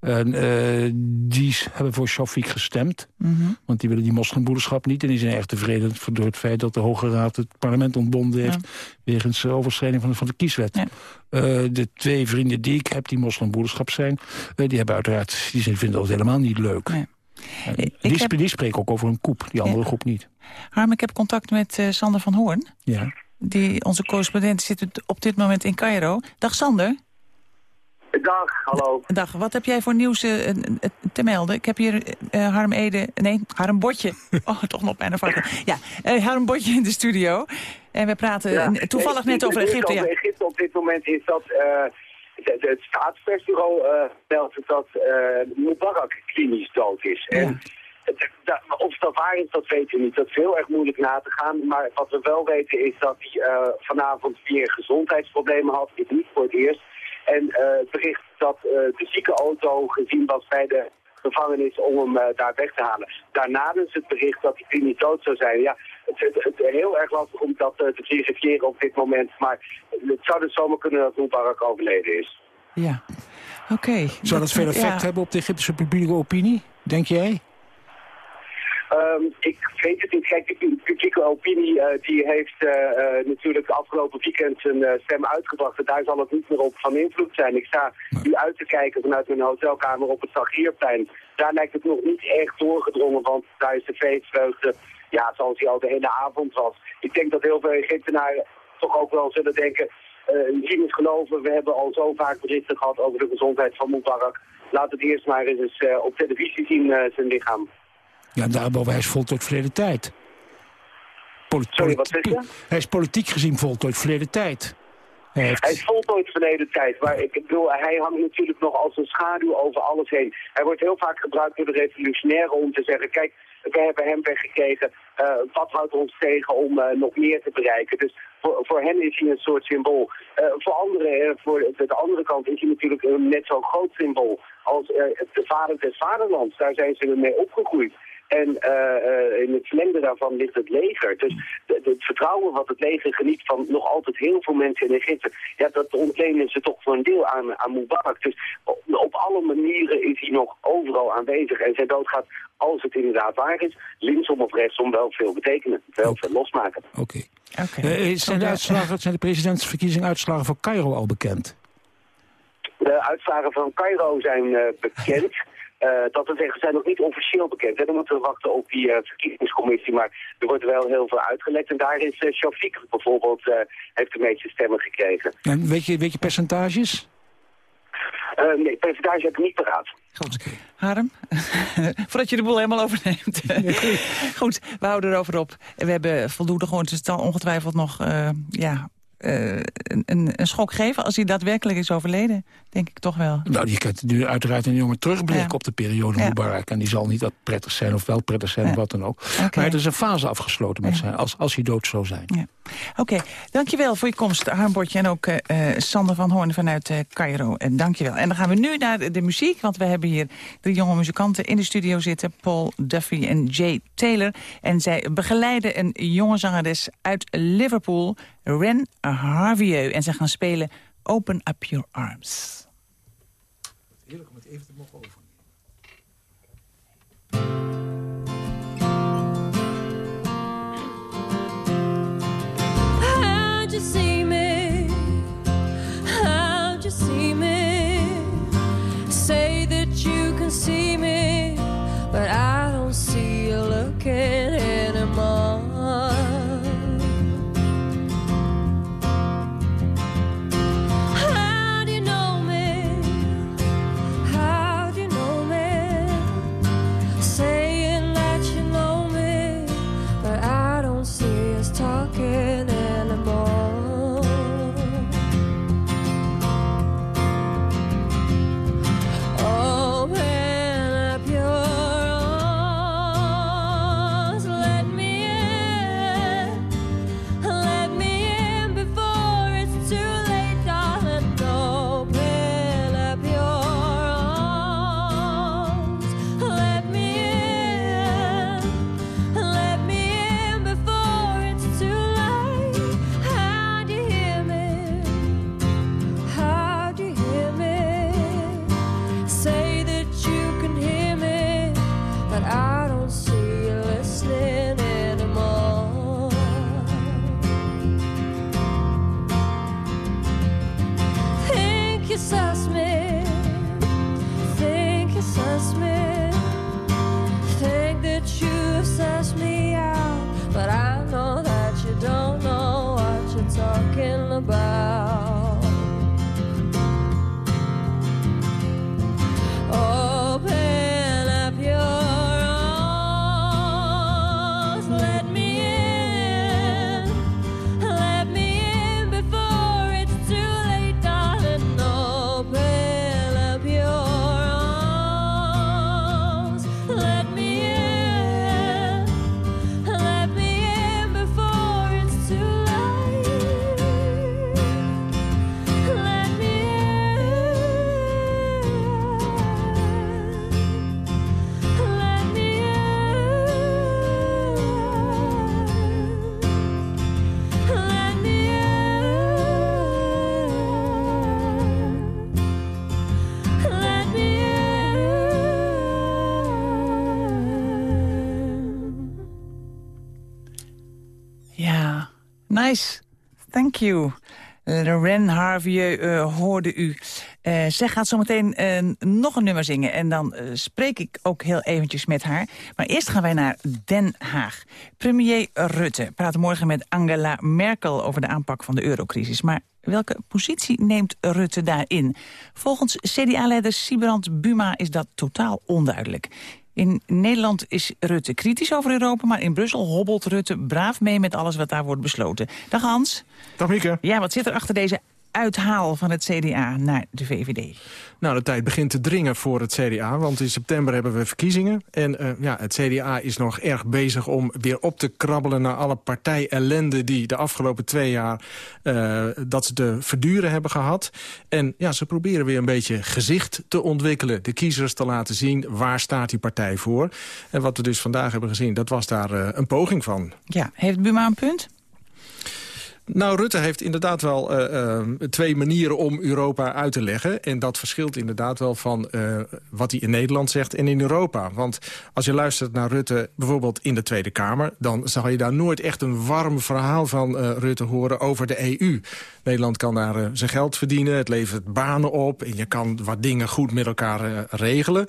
En eh, die hebben voor Shafiq gestemd. Mhm. Want die willen die moslimbroederschap niet. En die zijn erg tevreden door het feit dat de Hoge Raad het parlement ontbonden heeft... wegens eh, overschrijding van, de- van de kieswet. Eh, de twee vrienden die ik heb, die moslimbroederschap zijn... die hebben uiteraard, die vinden dat helemaal niet leuk. En die, sp- die spreken ook over een koep, die andere groep niet. Harm, ik heb contact met Sander van Hoorn. Ja. Die, onze correspondent zit op dit moment in Cairo. Dag Sander. Dag, hallo. Dag, wat heb jij voor nieuws eh, eh, eh, te melden? Ik heb hier Harm Ede, nee, Harm Botje. Oh, toch nog bijna fout. Ja, eh, Harm Botje in de studio. En we praten Ja. toevallig Nee, net over Egypte. Ja. Egypte op dit moment is dat het, het staatspersbureau meldt dat Mubarak klinisch dood is. En het- of dat waar is, dat weten we niet. Dat is heel erg moeilijk na te gaan. Maar wat we wel weten is dat hij vanavond weer gezondheidsproblemen had. Is niet voor het eerst. En eh, het bericht dat eh, de ziekenauto gezien was bij de gevangenis om hem eh, daar weg te halen. Daarna dus het bericht dat hij klinisch dood zou zijn. Ja, het is heel erg lastig om dat te verifiëren op dit moment. Maar het zou dus zomaar kunnen dat Mubarak overleden is. Ja, oké. Zou dat veel effect ja. hebben op de Egyptische publieke opinie, denk jij? Ehm, ik weet het niet. Kijk, de publieke opinie eh, die heeft eh, eh, natuurlijk afgelopen weekend zijn stem uitgebracht. En daar zal het niet meer op van invloed zijn. Ik sta nu uit te kijken vanuit mijn hotelkamer op het Zagrierplein. Daar lijkt het nog niet echt doorgedrongen, want daar is de feestvreugde ja, zoals die al de hele avond was. Ik denk dat heel veel Egyptenaren toch ook wel zullen denken... eh zien is geloven, we hebben al zo vaak berichten gehad over de gezondheid van Mubarak. Laat het eerst maar eens op televisie zien, zijn lichaam. Ja, daarboven, hij is voltooid verleden tijd. Poli- Sorry, wat zeg je? Hij is politiek gezien voltooid verleden tijd. Hij heeft... Hij is voltooid verleden tijd, maar ik bedoel, hij hangt natuurlijk nog als een schaduw over alles heen. Hij wordt heel vaak gebruikt door de revolutionairen om te zeggen, kijk, we hebben hem weggekregen, eh, wat houdt ons tegen om eh, nog meer te bereiken. Dus voor, voor hen is hij een soort symbool. Eh, voor anderen, voor de, de andere kant is hij natuurlijk een net zo groot symbool als de vader des vaderlands. Daar zijn ze mee opgegroeid. En eh, eh, in het verlengde daarvan ligt het leger. Dus de- de- het vertrouwen wat het leger geniet van nog altijd heel veel mensen in Egypte... ja, dat ontlenen ze toch voor een deel aan, aan Mubarak. Dus op, op alle manieren is hij nog overal aanwezig. En zijn dood gaat, als het inderdaad waar is... linksom of rechtsom wel veel betekenen. Wel veel losmaken. Oké. Eh, zijn, de uitslagen, zijn de presidentsverkiezingen uitslagen voor Cairo al bekend? De uitslagen van Cairo zijn eh, bekend. Eh, dat wil zeggen, zijn nog niet officieel bekend. Hè. Dan moeten we wachten op die eh, verkiezingscommissie. Maar er wordt wel heel veel uitgelekt. En daar is uh, Shafiq bijvoorbeeld, eh, heeft de meeste stemmen gekregen. En weet je, weet je percentages? Eh, nee, percentage heb ik niet paraat. Goed. Harm, voordat je de boel helemaal overneemt. Goed, we houden erover op. We hebben voldoende gewoon, het zal ongetwijfeld nog eh, ja, eh, een, schok geven... als hij daadwerkelijk is overleden, denk ik toch wel. Nou, je kunt nu uiteraard een jonge terugblik op de periode Ja. Mubarak. En die zal niet dat prettig zijn of wel prettig zijn of wat dan ook. Maar er is een fase afgesloten met zijn, als, als hij dood zou zijn. Ja. Oké, dankjewel voor je komst, Harm Botje... en ook eh, eh, Sander van Hoorn vanuit Cairo. En dankjewel. En dan gaan we nu naar de, de muziek, want we hebben hier drie jonge muzikanten in de studio zitten. Paul Duffy en Jay Taylor. En zij begeleiden een jonge zangeres uit Liverpool, Ren Harvieux. En ze gaan spelen Open Up Your Arms. Heerlijk om het even te mogen over. How'd you see you. Lorraine Harvey eh, hoorde u. Eh, zij gaat zometeen eh, nog een nummer zingen. En dan eh, spreek ik ook heel eventjes met haar. Maar eerst gaan wij naar Den Haag. Premier Rutte praat morgen met Angela Merkel... over de aanpak van de eurocrisis. Maar welke positie neemt Rutte daarin? Volgens CDA-leider Sibrand Buma is dat totaal onduidelijk. In Nederland is Rutte kritisch over Europa... maar in Brussel hobbelt Rutte braaf mee met alles wat daar wordt besloten. Dag Hans. Dag Mieke. Ja, wat zit er achter deze uithaal van het CDA naar de VVD? Nou, de tijd begint te dringen voor het CDA, want in september hebben we verkiezingen. En uh, ja, het CDA is nog erg bezig om weer op te krabbelen naar alle partijellende die de afgelopen twee jaar uh, dat ze te verduren hebben gehad. En ja, ze proberen weer een beetje gezicht te ontwikkelen, de kiezers te laten zien waar staat die partij voor. En wat we dus vandaag hebben gezien, dat was daar uh, een poging van. Ja, heeft Buma een punt? Nou, Rutte heeft inderdaad wel uh, uh, twee manieren om Europa uit te leggen. En dat verschilt inderdaad wel van uh, wat hij in Nederland zegt en in Europa. Want als je luistert naar Rutte bijvoorbeeld in de Tweede Kamer... dan zal je daar nooit echt een warm verhaal van Rutte horen over de EU. Nederland kan daar zijn geld verdienen, het levert banen op... en je kan wat dingen goed met elkaar regelen.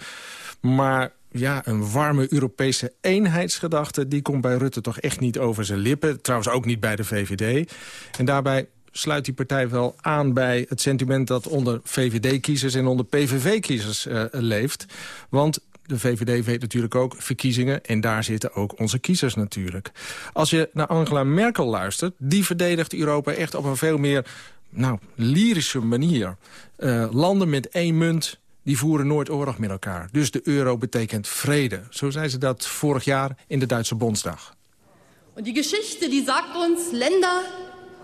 Maar ja, een warme Europese eenheidsgedachte... die komt bij Rutte toch echt niet over zijn lippen. Trouwens ook niet bij de VVD. En daarbij sluit die partij wel aan bij het sentiment... dat onder VVD-kiezers en onder PVV-kiezers uh, leeft. Want de VVD weet natuurlijk ook verkiezingen... en daar zitten ook onze kiezers natuurlijk. Als je naar Angela Merkel luistert... die verdedigt Europa echt op een veel meer nou, lyrische manier. Uh, landen met één munt die voeren nooit oorlog met elkaar. Dus de euro betekent vrede. Zo zei ze dat vorig jaar in de Duitse Bondsdag. Und die Geschichte, die sagt uns, Länder,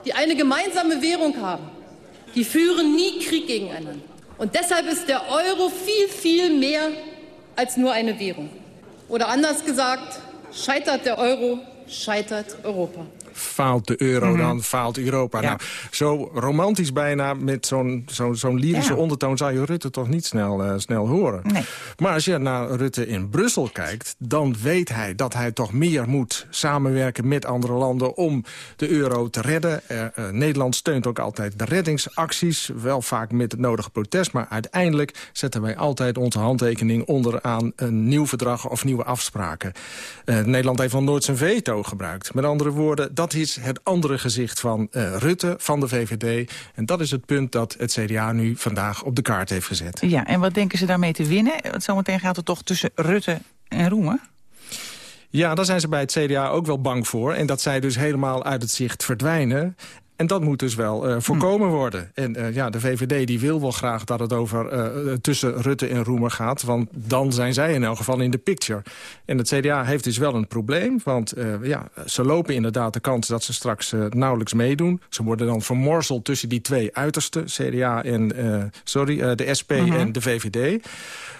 die eine gemeinsame Währung haben, die führen nie Krieg gegeneinander. Und deshalb ist der Euro viel, viel mehr als nur eine Währung. Oder anders gesagt, scheitert der Euro, scheitert Europa. Faalt de euro, mm -hmm. dan faalt Europa. Ja. Nou, zo romantisch bijna, met zo'n zo'n zo'n lyrische ja. ondertoon... zou je Rutte toch niet snel, uh, snel horen. Nee. Maar als je naar Rutte in Brussel kijkt... dan weet hij dat hij toch meer moet samenwerken met andere landen... om de euro te redden. Uh, uh, Nederland steunt ook altijd de reddingsacties. Wel vaak met het nodige protest. Maar uiteindelijk zetten wij altijd onze handtekening onder... aan een nieuw verdrag of nieuwe afspraken. Nederland heeft nog nooit zijn veto gebruikt. Met andere woorden, dat is het andere gezicht van uh, Rutte, van de VVD. En dat is het punt dat het CDA nu vandaag op de kaart heeft gezet. Ja, en wat denken ze daarmee te winnen? Want zometeen gaat het toch tussen Rutte en Roemer? Ja, daar zijn ze bij het CDA ook wel bang voor. En dat zij dus helemaal uit het zicht verdwijnen. En dat moet dus wel uh, voorkomen hm. worden. En uh, ja, de VVD die wil wel graag dat het over uh, tussen Rutte en Roemer gaat. Want dan zijn zij in elk geval in de picture. En het CDA heeft dus wel een probleem. Want ja, ze lopen inderdaad de kans dat ze straks nauwelijks meedoen. Ze worden dan vermorzeld tussen die twee uitersten. CDA en, sorry, de SP -huh. en de VVD.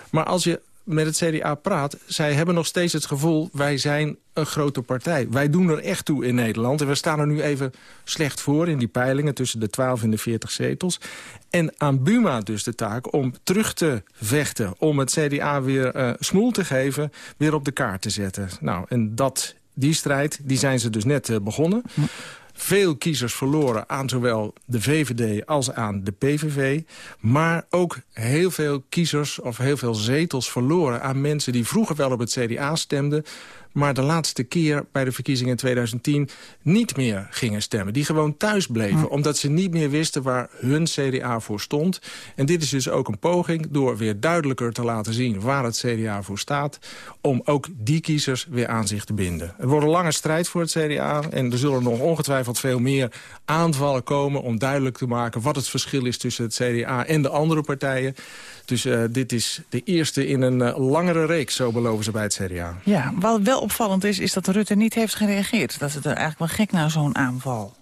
Maar als je met het CDA praat... zij hebben nog steeds het gevoel, wij zijn een grote partij. Wij doen er echt toe in Nederland. En we staan er nu even slecht voor in die peilingen... tussen de 12 en de 40 zetels. En aan Buma dus de taak om terug te vechten... om het CDA weer uh, smoel te geven, weer op de kaart te zetten. Nou, en dat, die strijd die zijn ze dus net uh, begonnen... veel kiezers verloren aan zowel de VVD als aan de PVV. Maar ook heel veel kiezers of heel veel zetels verloren aan mensen die vroeger wel op het CDA stemden maar de laatste keer bij de verkiezingen in 2010 niet meer gingen stemmen. Die gewoon thuis bleven, omdat ze niet meer wisten waar hun CDA voor stond. En dit is dus ook een poging door weer duidelijker te laten zien waar het CDA voor staat, om ook die kiezers weer aan zich te binden. Het wordt een lange strijd voor het CDA en er zullen nog ongetwijfeld veel meer aanvallen komen om duidelijk te maken wat het verschil is tussen het CDA en de andere partijen. Dus uh, dit is de eerste in een uh, langere reeks, zo beloven ze bij het CDA. Ja, wat wel opvallend is, is dat Rutte niet heeft gereageerd. Dat is het eigenlijk wel gek na zo'n aanval.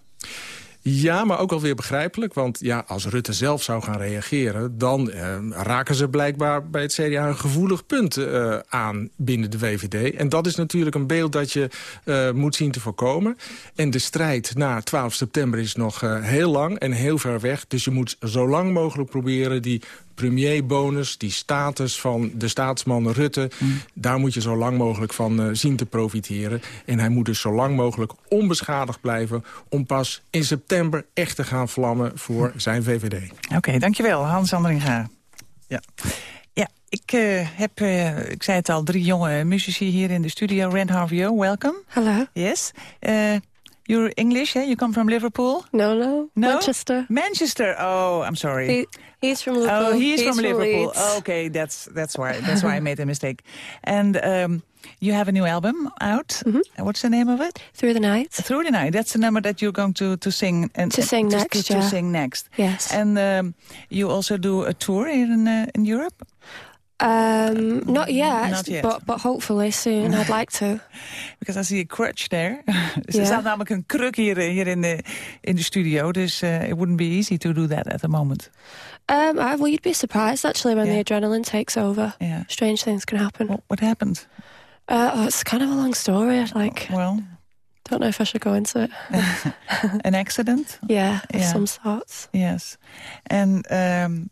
Ja, maar ook alweer begrijpelijk. Want ja, als Rutte zelf zou gaan reageren... dan eh, raken ze blijkbaar bij het CDA een gevoelig punt eh, aan binnen de VVD. En dat is natuurlijk een beeld dat je uh, moet zien te voorkomen. En de strijd na 12 september is nog heel lang en heel ver weg. Dus je moet zo lang mogelijk proberen die premierbonus, die status van de staatsman Rutte... Mm. daar moet je zo lang mogelijk van uh, zien te profiteren. En hij moet dus zo lang mogelijk onbeschadigd blijven... om pas in september echt te gaan vlammen voor mm. zijn VVD. Oké, dankjewel, Hans Andringa. Ja. Ja, ik uh, heb, uh, ik zei het al, drie jonge muzici hier in de studio. Rand Harvey, welcome. Hello. Yes. You're English, yeah? You come from Liverpool? No, no. no? Manchester. Manchester. Oh, I'm sorry. He, he's from Liverpool. Oh, he's, he's from, from Liverpool. Leeds. okay, that's that's why that's why I made a mistake. And um, you have a new album out. Mm -hmm. What's the name of it? Through the Night. Through the Night. That's the number that you're going to to sing and to sing to, next. To, yeah. to sing next. Yes. And um, you also do a tour here in uh, in Europe. Um, not yet, Not yet. but but hopefully soon. I'd like to. Because I see a crutch there. er Ja. staat namelijk een kruk hier, hier in, de, in de studio. Dus uh, it wouldn't be easy to do that at the moment. Um, I, well, you'd be surprised actually when Yeah. the adrenaline takes over. Yeah. Strange things can happen. What, what happened? Uh, oh, it's kind of a long story. Like. Well, don't know if I should go into it. An accident? yeah, of Yeah. some sorts. Yes. And um,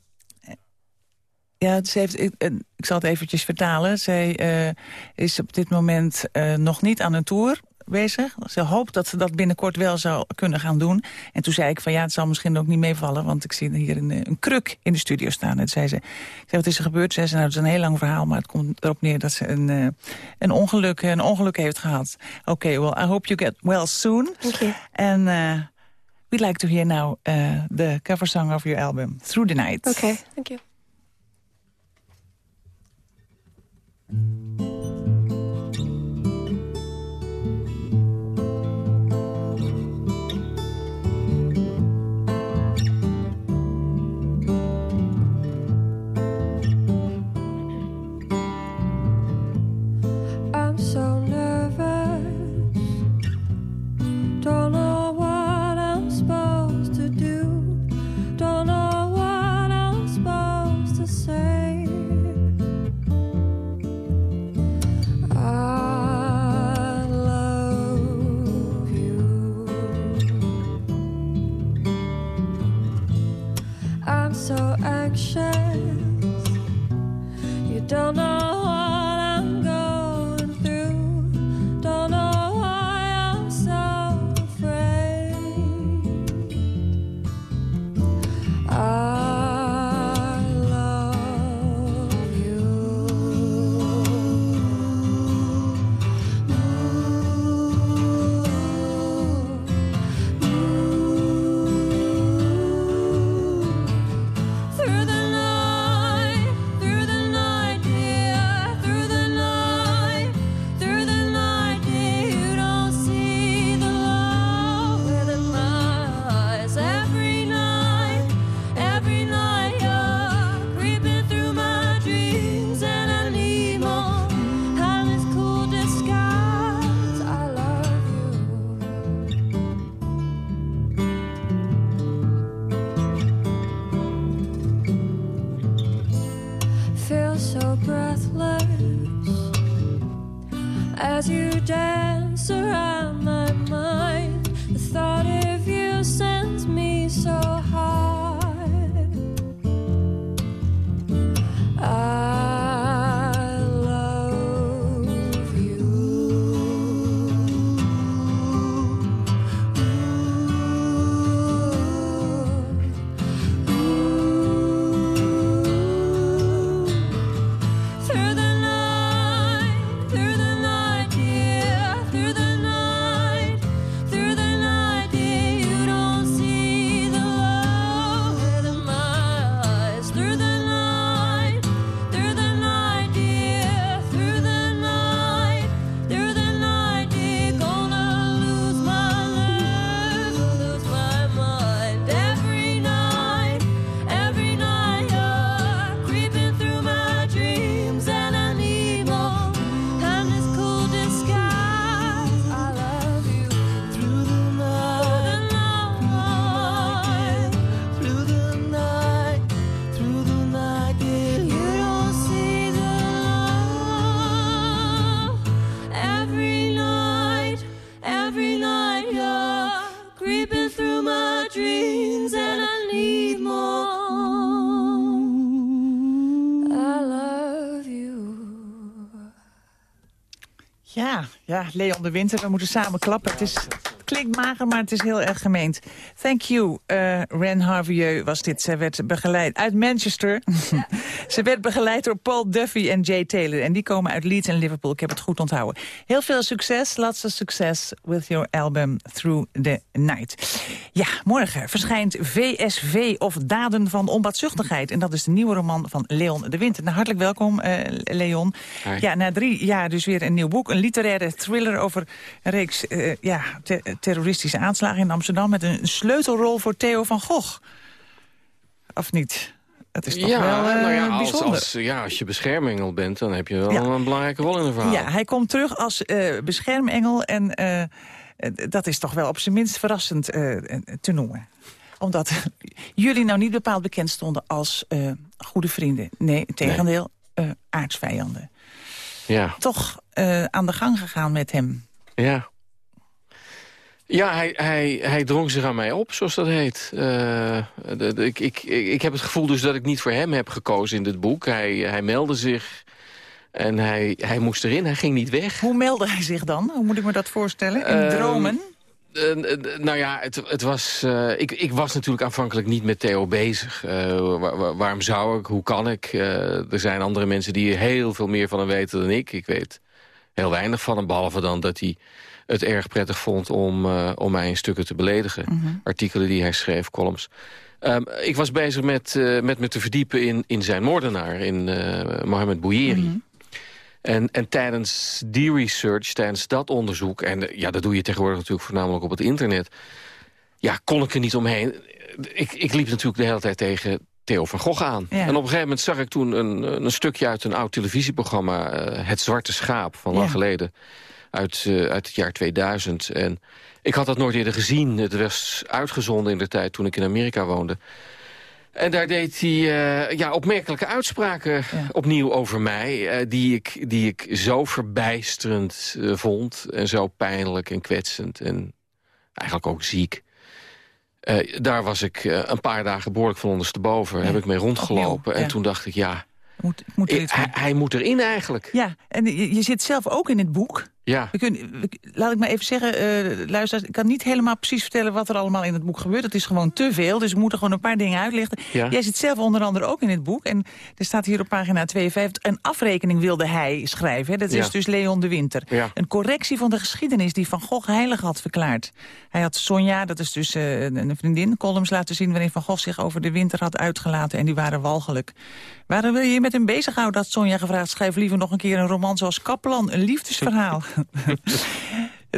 ja, ze heeft, ik, eh, ik zal het eventjes vertalen. Zij eh, is op dit moment eh, nog niet aan een tour bezig. Ze hoopt dat ze dat binnenkort wel zou kunnen gaan doen. En toen zei ik van ja, het zal misschien ook niet meevallen... want ik zie hier een, een kruk in de studio staan. En toen zei ze, ik zei, wat is er gebeurd? Zei ze, nou, het is een heel lang verhaal... maar het komt erop neer dat ze een, een, ongeluk, een ongeluk heeft gehad. Oké, okay, well, I hope you get well soon. You. En uh, we'd like to hear now the cover song of your album, Through the Night. Okay, thank you. thank you Ja, ja, Leon de Winter, we moeten samen klappen. Het, is, klinkt mager, maar het is heel erg gemeend. Thank you, eh Ren Harvieux was dit. Zij werd begeleid uit Manchester. Ze werd begeleid door Paul Duffy en Jay Taylor. En die komen uit Leeds en Liverpool. Ik heb het goed onthouden. Heel veel succes, lots of succes with your album Through the Night. Ja, morgen verschijnt VSV of Daden van Onbaatzuchtigheid. En dat is de nieuwe roman van Leon de Winter. Nou, hartelijk welkom, eh, Leon. Hi. Ja, na drie jaar dus weer een nieuw boek. Een literaire thriller over een reeks eh, ja, te- terroristische aanslagen in Amsterdam... met een sleutelrol voor Theo van Gogh. Of niet? Het is toch ja, wel eh, nou ja, als, bijzonder. als, ja, als je beschermengel bent, dan heb je wel Ja. een belangrijke rol in een verhaal. Ja, hij komt terug als eh, beschermengel en eh, dat is toch wel op zijn minst verrassend te noemen. Omdat jullie nou niet bepaald bekend stonden als goede vrienden. Nee, tegendeel, eh aardsvijanden. Ja. Toch aan de gang gegaan met hem. Ja. Ja, hij, hij, hij drong zich aan mij op, zoals dat heet. Eh, de- de- ik, ik, ik heb het gevoel dus dat ik niet voor hem heb gekozen in dit boek. Hij, hij meldde zich en hij, hij moest erin, hij ging niet weg. Hoe meldde hij zich dan? Hoe moet ik me dat voorstellen? In Ehm, dromen? Eh, eh, nou ja, het, het was, ik, ik was natuurlijk aanvankelijk niet met Theo bezig. Wa- wa- waarom zou ik? Hoe kan ik? Er zijn andere mensen die heel veel meer van hem weten dan ik. Ik weet heel weinig van hem, behalve dan dat hij het erg prettig vond om, eh, om mij in stukken te beledigen. Artikelen die hij schreef, columns. Ehm, ik was bezig met, eh, met me te verdiepen in, in zijn moordenaar, in eh Mohamed Bouyeri. En, en tijdens die research, tijdens dat onderzoek... en ja, dat doe je tegenwoordig natuurlijk voornamelijk op het internet... ja, kon ik er niet omheen. Ik, ik liep natuurlijk de hele tijd tegen Theo van Gogh aan. Ja. En op een gegeven moment zag ik toen een, een stukje uit een oud televisieprogramma... Het Zwarte Schaap, van lang Ja. geleden, uit, eh, uit het jaar 2000. En ik had dat nooit eerder gezien. Het was uitgezonden in de tijd toen ik in Amerika woonde. En daar deed hij eh, ja, opmerkelijke uitspraken opnieuw over mij... eh, die, ik, die ik zo verbijsterend vond en zo pijnlijk en kwetsend... en eigenlijk ook ziek. Daar was ik een paar dagen behoorlijk van ondersteboven. Heb ik mee rondgelopen. Opnieuw, En ja. toen dacht ik, ja, Moet, moet hij, hij moet erin eigenlijk. Ja, en je, je zit zelf ook in het boek. Ja. We kunnen, we- laat ik maar even zeggen, eh luisteraars, ik kan niet helemaal precies vertellen wat er allemaal in het boek gebeurt. Het is gewoon te veel, dus we moeten gewoon een paar dingen uitlichten. Ja. Jij zit zelf onder andere ook in het boek. En er staat hier op pagina 52, een afrekening wilde hij schrijven. Hè. Dat is dus Leon de Winter. Ja. Een correctie van de geschiedenis die Van Gogh heilig had verklaard. Hij had Sonja, dat is dus eh, een een vriendin, columns laten zien... waarin Van Gogh zich over de winter had uitgelaten en die waren walgelijk. Waarom wil je je met hem bezighouden, had Sonja gevraagd. Schrijf liever nog een keer een roman zoals Kaplan, een liefdesverhaal.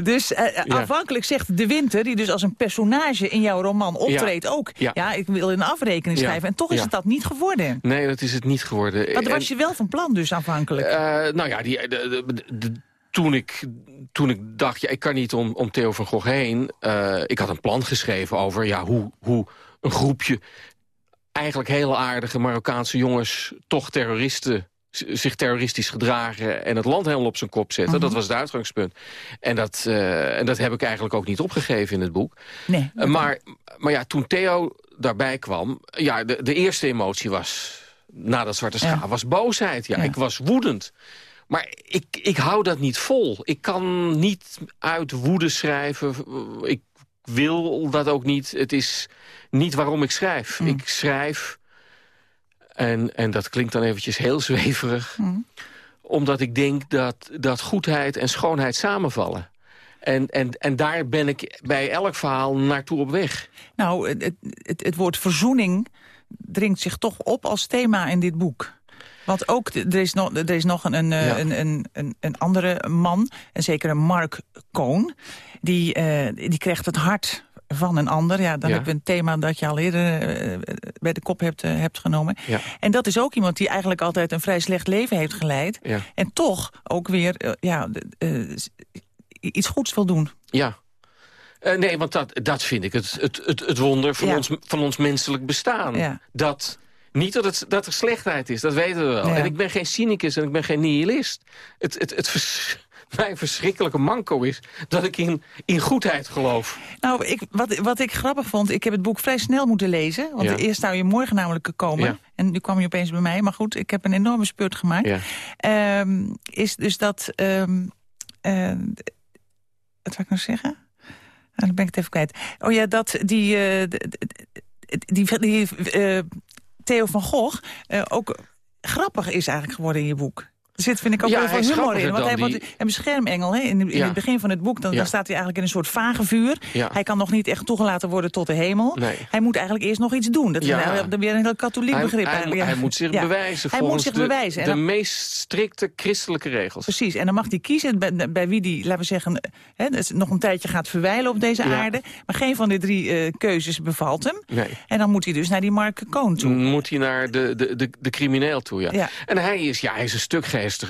Dus eh, Ja. aanvankelijk zegt De Winter, die dus als een personage in jouw roman optreedt Ja. ook. Ja. Ja. ik wil een afrekening schrijven. En toch is het dat niet geworden. Nee, dat is het niet geworden. Wat En- was je wel van plan dus aanvankelijk? Eh, nou ja, die, de, de- de- toen, ik, toen ik dacht, ja, ik kan niet om, om Theo van Gogh heen. eh, ik had een plan geschreven over ja, hoe, hoe een groepje... eigenlijk hele aardige Marokkaanse jongens... toch terroristen zich terroristisch gedragen en het land helemaal op zijn kop zetten. Mhm. Dat was het uitgangspunt. En dat, eh, en dat heb ik eigenlijk ook niet opgegeven in het boek. Nee. Eh, maar, maar ja, toen Theo daarbij kwam... Ja, de, de eerste emotie was, na dat zwarte schaap, Ja. was boosheid. Ja, Ja. ik was woedend. Maar ik, ik hou dat niet vol. Ik kan niet uit woede schrijven. Ik wil dat ook niet. Het is niet waarom ik schrijf. Mm. Ik schrijf... En, en dat klinkt dan eventjes heel zweverig. Mm. Omdat ik denk dat, dat goedheid en schoonheid samenvallen. En, en, en daar ben ik bij elk verhaal naartoe op weg. Nou, het, het, het woord verzoening dringt zich toch op als thema in dit boek. Want ook, er is nog, er is nog een, een, Ja. een, een, een, een andere man, en zeker een Mark Koon... die, eh, die krijgt het hart van een ander. Ja, dan Ja. hebben we een thema dat je al eerder eh, bij de kop hebt, eh, hebt genomen. Ja. En dat is ook iemand die eigenlijk altijd een vrij slecht leven heeft geleid. Ja. En toch ook weer eh, ja, iets goeds wil doen. Ja. Nee, want dat, dat vind ik het, het, het, het wonder van, Ja. ons, van ons menselijk bestaan. Ja. Dat, niet dat, het, dat er slechtheid is, dat weten we wel. Ja. En ik ben geen cynicus en ik ben geen nihilist. Het, het, het vers- mijn verschrikkelijke manco is dat ik in, in goedheid geloof. Nou, ik, wat, wat ik grappig vond, ik heb het boek vrij snel moeten lezen. Want Ja. eerst zou je morgen namelijk komen. Ja. En nu kwam je opeens bij mij. Maar goed, ik heb een enorme spurt gemaakt. Ja. Ehm, is dus dat... ehm, eh, wat wil ik nou zeggen? Ah, dan ben ik het even kwijt. Oh ja, dat die, eh, die, die eh, Theo van Gogh eh, ook grappig is eigenlijk geworden in je boek. Er zit, vind ik, ook heel veel is humor in. Want hij wordt die- een beschermengel. Hè? In, in het begin van het boek dan, staat hij eigenlijk in een soort vage vuur. Hij kan nog niet echt toegelaten worden tot de hemel. Nee. Hij moet eigenlijk eerst nog iets doen. Dat is weer een heel katholiek Hij, begrip. hij- eigenlijk. Hij moet zich Ja. bewijzen Hij moet zich de, bewijzen. En de dan- meest strikte christelijke regels. Precies, en dan mag hij kiezen bij, bij wie die, laten we zeggen, hè, nog een tijdje gaat verwijlen op deze aarde. Maar geen van de drie eh, keuzes bevalt hem. Nee. En dan moet hij dus naar die Mark Koon toe. Moet hij naar de, de, de, de crimineel toe, ja. Ja. En hij is, ja, hij is een stuk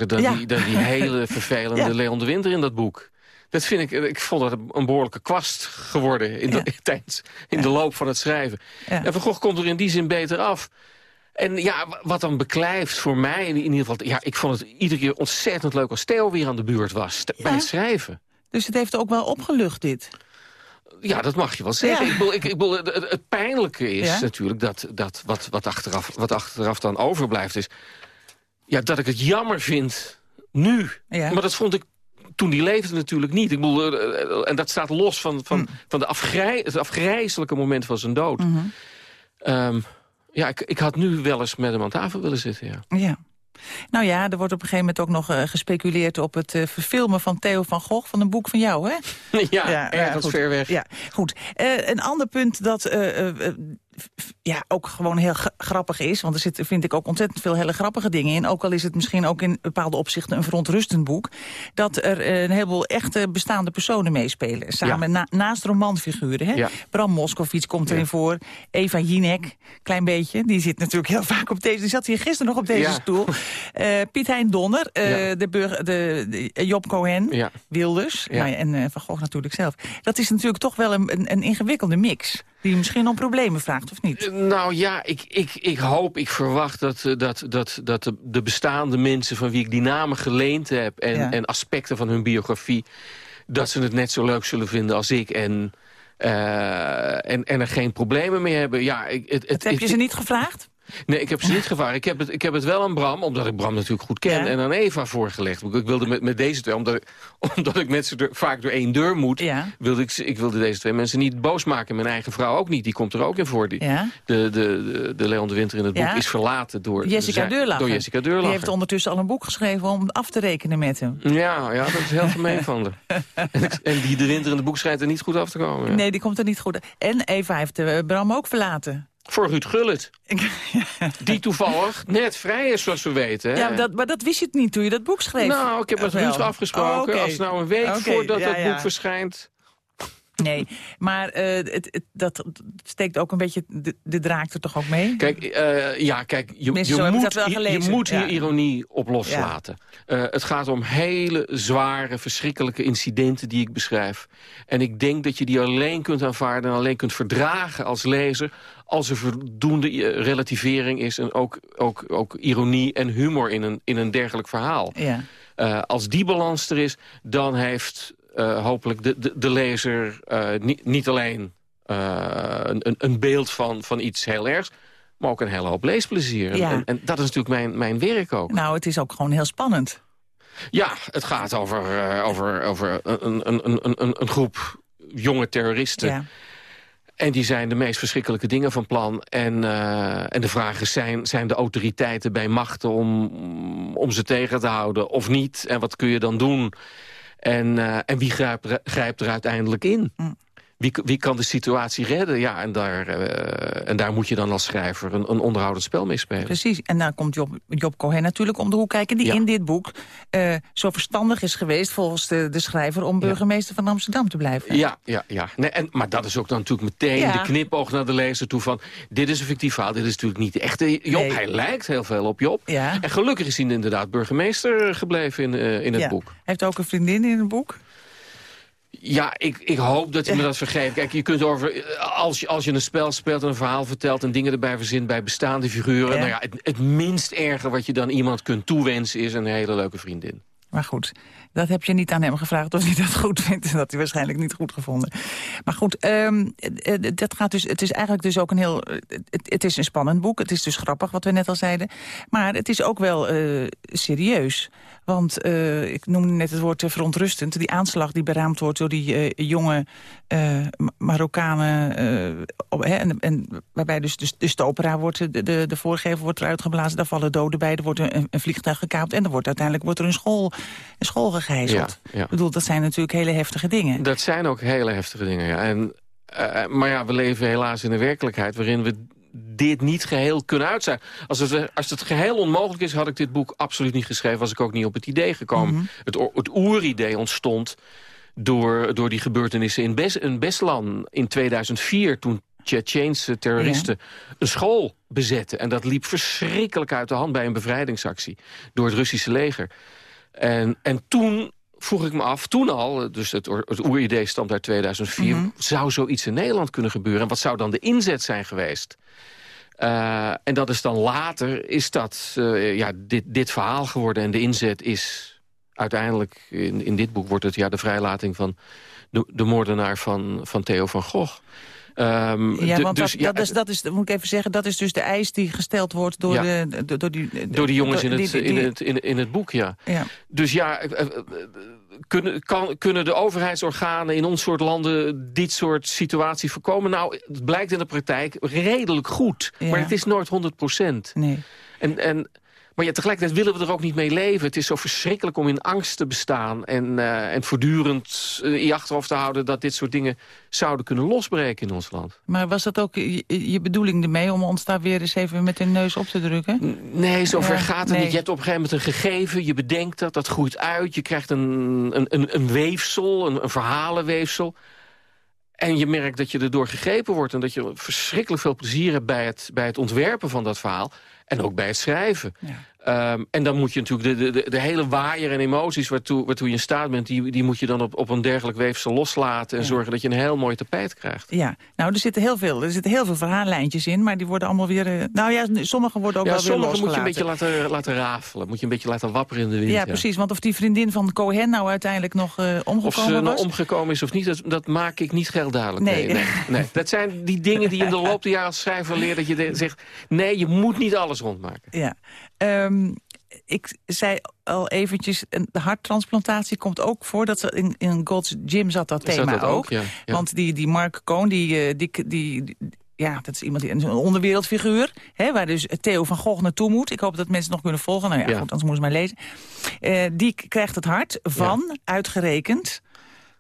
dan, Ja. die, dan die hele vervelende Ja. Leon de Winter in dat boek. Dat vind ik, ik vond dat een behoorlijke kwast geworden in, de, tijdens, in de loop van het schrijven. En Van Gogh komt er in die zin beter af. En ja, wa- wat dan beklijft voor mij in, ieder geval... Ja, ik vond het iedere keer ontzettend leuk als Theo weer aan de buurt was. Bij het schrijven. Dus het heeft ook wel opgelucht, dit. Ja, dat mag je wel zeggen. Ja. Ik bedoel, ik, ik bedoel, het, het- het pijnlijke is Ja. natuurlijk dat, dat wat, wat, achteraf, wat achteraf dan overblijft is... Ja, dat ik het jammer vind nu. Ja. Maar dat vond ik toen die leefde natuurlijk niet. Ik bedoel, eh, eh, en dat staat los van, van, Hm. van de afgrij, het afgrijzelijke moment van zijn dood. Mhm. Ehm, ja, ik, ik had nu wel eens met hem aan tafel willen zitten, ja. Ja. Nou ja, er wordt op een gegeven moment ook nog eh, gespeculeerd op het verfilmen van Theo van Gogh van een boek van jou, hè? Ja, ergens goed. ver weg. Ja, goed. Een ander punt dat ja, ook gewoon heel gra- grappig is... want er zit, vind ik ook ontzettend veel hele grappige dingen in... ook al is het misschien ook in bepaalde opzichten een verontrustend boek... dat er een heleboel echte bestaande personen meespelen. Samen na- naast romanfiguren. Hè? Ja. Bram Moskowitz komt erin voor. Eva Jinek, klein beetje. Die zit natuurlijk heel vaak op deze... Die zat hier gisteren nog op deze stoel. Eh, Piet Hein Donner, eh, de, burger, de, de- Job Cohen. Wilders nou en eh, Van Gogh natuurlijk zelf. Dat is natuurlijk toch wel een, een, een ingewikkelde mix... die misschien om problemen vraagt, of niet? Nou ja, ik, ik, ik hoop, ik verwacht dat, eh, dat, dat, dat de, de bestaande mensen... van wie ik die namen geleend heb en, Ja. en aspecten van hun biografie... dat ze het net zo leuk zullen vinden als ik en, eh, en, en er geen problemen mee hebben. Ja, ik, het, het, heb je ze niet gevraagd? Nee, ik heb ze niet gevraagd. Ik heb, het, ik heb het wel aan Bram, omdat ik Bram natuurlijk goed ken... Ja. en aan Eva voorgelegd. Ik wilde met, met deze twee, omdat ik, omdat ik met ze door- vaak door één deur moet... Ja. Wilde ik, ik wilde deze twee mensen niet boos maken. Mijn eigen vrouw ook niet, die komt er ook in voor. Die, Ja. de, de, de, de Leon de Winter in het boek is verlaten door... Jessica Deurlacher. Door Jessica Die heeft ondertussen al een boek geschreven om af te rekenen met hem. Ja, ja, dat is heel gemeen van haar. En, die de Winter in het boek schijnt er niet goed af te komen. Nee, die komt er niet goed uit. En Eva heeft eh, Bram ook verlaten. Voor Ruud Gullit. Die toevallig net vrij is, zoals we weten. Hè? Ja, maar dat, maar dat wist je het niet toen je dat boek schreef. Nou, ik heb met? Ruud afgesproken. Oh, oké. Als nou een week voordat ja, het ja. boek verschijnt... Nee, maar eh, het, het, dat steekt ook een beetje de, de draak er toch ook mee? Kijk, eh, ja, kijk je, je, moet, dat je- moet hier ja. ironie op loslaten. Eh, het gaat om hele zware, verschrikkelijke incidenten die ik beschrijf. En ik denk dat je die alleen kunt aanvaarden... en alleen kunt verdragen als lezer... als er voldoende eh, relativering is... en ook, ook, ook ironie en humor in een, in een dergelijk verhaal. Ja. Eh, als die balans er is, dan heeft eh, hopelijk de, de, de lezer niet, niet alleen een, een- beeld van, van iets heel ergs... maar ook een hele hoop leesplezier. En- Ja. En, en dat is natuurlijk mijn, mijn werk ook. Nou, het is ook gewoon heel spannend. Ja, het gaat over, over, over een, een, een, een groep jonge terroristen... Ja. En die zijn de meest verschrikkelijke dingen van plan. En, eh, en de vraag is, zijn, zijn de autoriteiten bij machten om, om ze tegen te houden of niet? En wat kun je dan doen? En, eh, en wie grijpt, grijpt er uiteindelijk in? Wie, wie kan de situatie redden? Ja, en daar, eh, en daar moet je dan als schrijver een, een onderhoudend spel mee spelen. Precies. En dan komt Job, Job Cohen natuurlijk om de hoek kijken... die Ja. in dit boek eh, zo verstandig is geweest volgens de, de schrijver... om burgemeester van Amsterdam te blijven. Ja, ja, ja. Nee, en, maar dat is ook dan natuurlijk meteen Ja. de knipoog naar de lezer toe van... dit is een fictief verhaal, dit is natuurlijk niet de echte Job. Nee. Hij lijkt heel veel op Job. En gelukkig is hij inderdaad burgemeester gebleven in, eh, in het boek. Hij heeft ook een vriendin in het boek. Ja, ik, ik hoop dat hij me dat vergeeft. Kijk, je kunt over, als je, als je een spel speelt en een verhaal vertelt... en dingen erbij verzint bij bestaande figuren... Ja. Nou ja, het, het minst erge wat je dan iemand kunt toewensen... is een hele leuke vriendin. Maar goed, dat heb je niet aan hem gevraagd of hij dat goed vindt. En dat hij waarschijnlijk niet goed gevonden. Maar goed, ehm, eh, eh, dat gaat dus, het is eigenlijk dus ook een heel... eh, Het, het is een spannend boek. Het is dus grappig, wat we net al zeiden. Maar het is ook wel eh, serieus. Want eh, ik noemde net het woord eh, verontrustend. Die aanslag die beraamd wordt door die eh, jonge Ma- Marokkanen. op- hè, en, en waarbij dus, dus, dus de opera wordt, de, de, de voorgever wordt eruit geblazen. Daar vallen doden bij, er wordt een, een vliegtuig gekaapt. En er wordt, uiteindelijk wordt er een school, een school gegijzeld. Ja, ja. Ik bedoel, dat zijn natuurlijk hele heftige dingen. Dat zijn ook hele heftige dingen, ja. En, maar ja, we leven helaas in een werkelijkheid... waarin we dit niet geheel kunnen uitzien. Als het, als het geheel onmogelijk is, had ik dit boek absoluut niet geschreven. Was ik ook niet op het idee gekomen. Mhm. Het, het oeridee ontstond door, door die gebeurtenissen in, Bes, in Beslan in 2004... toen Tsjetsjeense terroristen een school bezetten. En dat liep verschrikkelijk uit de hand bij een bevrijdingsactie... door het Russische leger. En, en toen vroeg ik me af, toen al, dus het, het oeridee stamt uit 2004... Mhm. zou zoiets in Nederland kunnen gebeuren? En wat zou dan de inzet zijn geweest? Eh, en dat is dan later, is dat eh, ja, dit, dit verhaal geworden. En de inzet is uiteindelijk, in, in dit boek wordt het ja, de vrijlating van de, de moordenaar van, van Theo van Gogh. Ehm, Ja, want dus, dat, ja, dat, is, dat is, moet ik even zeggen, dat is dus de eis die gesteld wordt door, Ja. de, door, door die... Door die jongens in het, die- in het, in, in het boek, ja. Ja. Dus ja, eh, eh, kunnen, kan, kunnen de overheidsorganen in ons soort landen dit soort situatie voorkomen? Nou, het blijkt in de praktijk redelijk goed. Maar het is nooit 100 procent. Nee. En, en, maar ja, tegelijkertijd willen we er ook niet mee leven. Het is zo verschrikkelijk om in angst te bestaan... en, eh, en voortdurend eh, in je achterhoofd te houden... dat dit soort dingen zouden kunnen losbreken in ons land. Maar was dat ook je, je bedoeling ermee om ons daar weer eens even met de neus op te drukken? Nee, zover Ja, gaat het nee. niet. Je hebt op een gegeven moment een gegeven, je bedenkt dat, dat groeit uit. Je krijgt een, een, een, een weefsel, een, een verhalenweefsel. En je merkt dat je erdoor gegrepen wordt... en dat je verschrikkelijk veel plezier hebt bij het, bij het ontwerpen van dat verhaal. En ook bij het schrijven. Ehm, en dan moet je natuurlijk de, de, de, hele waaier en emoties waartoe, waartoe je in staat bent... die, die moet je dan op, op een dergelijk weefsel loslaten... en zorgen dat je een heel mooi tapijt krijgt. Ja, nou er zitten heel veel, er zitten heel veel verhaallijntjes in, maar die worden allemaal weer... eh, nou ja, sommige worden ook Ja, wel weer sommige moet je een beetje laten, laten rafelen. Moet je een beetje laten wapperen in de wind. Ja, precies, want of die vriendin van Cohen nou uiteindelijk nog eh, Of omgekomen ze nou was... omgekomen is of niet, dat, dat maak ik niet heel duidelijk. Nee. Nee. Nee, nee. Dat zijn die dingen die je in de loop der jaren als schrijver leert... dat je de- zegt, nee, je moet niet alles rondmaken. Ja. Ehm, ik zei al eventjes, een- de harttransplantatie komt ook voor. Dat ze in, in God's Gym zat dat thema dat ook, ja, ja. Want die, die Mark Cohn, die, eh, die, die, die- ja, dat is iemand die een onderwereldfiguur, hè, waar dus Theo van Gogh naartoe moet. Ik hoop dat mensen nog kunnen volgen. Nou ja, Ja. goed, anders moeten ze maar lezen. Eh, die krijgt het hart van, uitgerekend,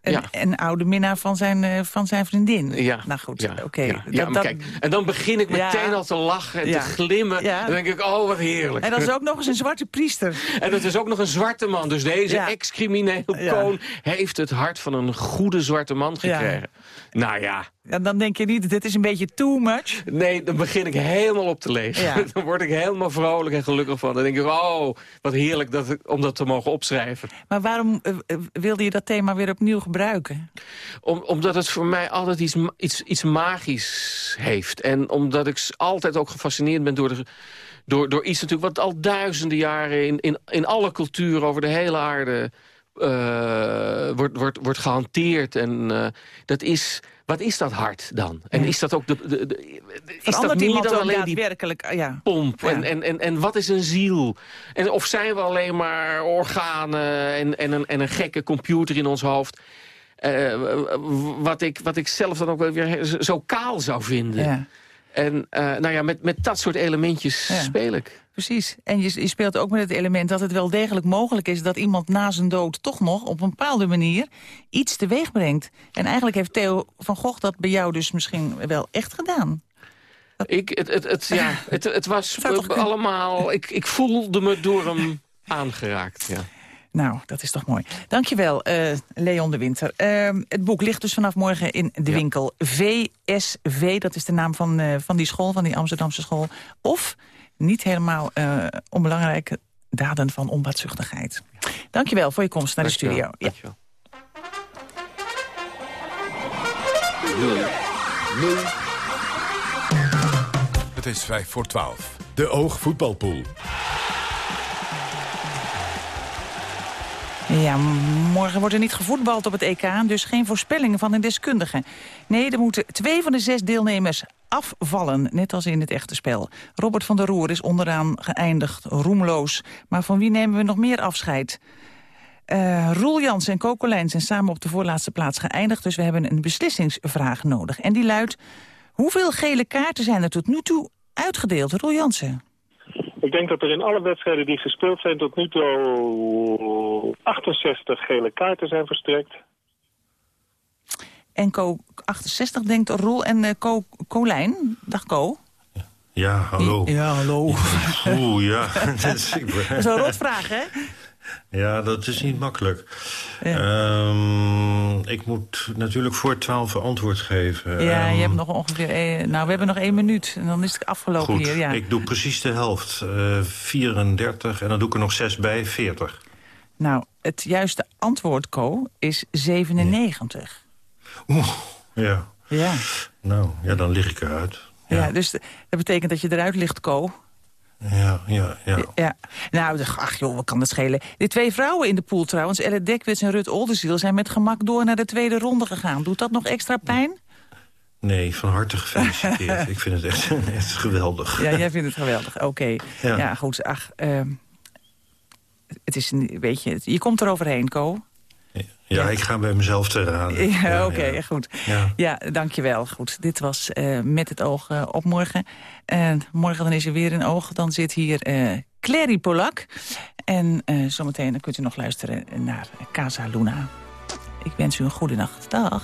een, Ja. een oude minnaar van zijn, eh, van zijn vriendin. Ja. Nou goed, Ja, oké. ja, Dat- dat- kijk, en dan begin ik meteen al te lachen en te glimmen. Dan denk ik, oh, wat heerlijk. En dat is ook nog eens een zwarte priester. En het is ook nog een zwarte man. Dus deze ex-crimineel koon heeft het hart van een goede zwarte man gekregen. Nou ja, En dan denk je niet, dit is een beetje too much. nee, dan begin ik helemaal op te lezen. Ja. Dan word ik helemaal vrolijk en gelukkig van. Dan denk ik, oh, wat heerlijk dat, ik- om dat te mogen opschrijven. Maar waarom eh, eh, wilde je dat thema weer opnieuw gebruiken? Om, omdat het voor mij altijd iets, iets, iets magisch heeft. En omdat ik altijd ook gefascineerd ben door, de, door, door iets natuurlijk... wat al duizenden jaren in, in, in alle culturen over de hele aarde... eh, wordt, wordt, wordt gehanteerd. En eh, dat is... Wat is dat hart dan? En is dat ook de, de, de- is dat meer iemand dan alleen die eh, Ja. pomp? Ja. En, en, en, en wat is een ziel? En of zijn we alleen maar organen en, en, een, en een gekke computer in ons hoofd? Wat, ik, wat ik zelf dan ook wel weer zo- zo kaal zou vinden. Ja. En eh, nou ja, met, met dat soort elementjes Ja. speel ik. Precies. En je, je speelt ook met het element dat het wel degelijk mogelijk is... dat iemand na zijn dood toch nog op een bepaalde manier iets teweeg brengt. En eigenlijk heeft Theo van Gogh dat bij jou dus misschien wel echt gedaan. Ik, het, het, het, ja, het, het was allemaal... Ik, ik voelde me door hem aangeraakt, ja. Nou, dat is toch mooi. Dankjewel, eh Leon de Winter. Ehm, het boek ligt dus vanaf morgen in de winkel. VSV, dat is de naam van, eh, van die school, van die Amsterdamse school. Of, niet helemaal eh, onbelangrijke, daden van onbaatzuchtigheid. Dankjewel voor je komst naar de studio. Ja. Dankjewel. Het is 5 voor 12. De Oog Voetbalpool. Ja, morgen wordt er niet gevoetbald op het EK, dus geen voorspellingen van een deskundige. Nee, er moeten twee van de zes deelnemers afvallen, net als in het echte spel. Robert van der Roer is onderaan geëindigd, roemloos. Maar van wie nemen we nog meer afscheid? Eh Roel Jans en Coco Lijn zijn samen op de voorlaatste plaats geëindigd... dus we hebben een beslissingsvraag nodig. En die luidt, hoeveel gele kaarten zijn er tot nu toe uitgedeeld? Roel Jansen. Ik denk dat er in alle wedstrijden die gespeeld zijn tot nu toe 68 gele kaarten zijn verstrekt. En Co 68 denkt Roel en eh, Co Colijn. Dag Co. Ja, hallo. Ja, hallo. Oeh, ja. dat is, ik Dat is een rotvraag, hè? Ja, dat is niet makkelijk. Ehm, ik moet natuurlijk voor twaalf antwoord geven. Ja, Ehm, je hebt nog ongeveer... eh, nou, we hebben nog één minuut en dan is het afgelopen Goed, hier. Ja. ik doe precies de helft. eh 34 en dan doe ik er nog 6 bij, 40. Nou, het juiste antwoord, Co, is 97. Oeh, ja. Ja. Nou, ja, dan lig ik eruit. Ja. dus dat betekent dat je eruit ligt, Co. Ja, ja, ja. Ja. Nou, ach joh, wat kan dat schelen. De twee vrouwen in de pool trouwens, Elle Dekwits en Rut Oldenziel... zijn met gemak door naar de tweede ronde gegaan. Doet dat nog extra pijn? Nee, van harte gefeliciteerd. ik vind het echt, echt geweldig. Ja, jij vindt het geweldig. Oké. Ja. Ja. goed. Ach, ehm, het is, een- weet je, je komt er overheen, Co. Ja, ik ga bij mezelf te raden. Ja, oké, goed. Ja. Ja, dankjewel. Goed, dit was eh, Met het oog eh, op morgen. En morgen dan is er weer een oog. Dan zit hier eh Clary Polak. En zometeen dan kunt u nog luisteren naar Casa Luna. Ik wens u een goede nacht. Dag.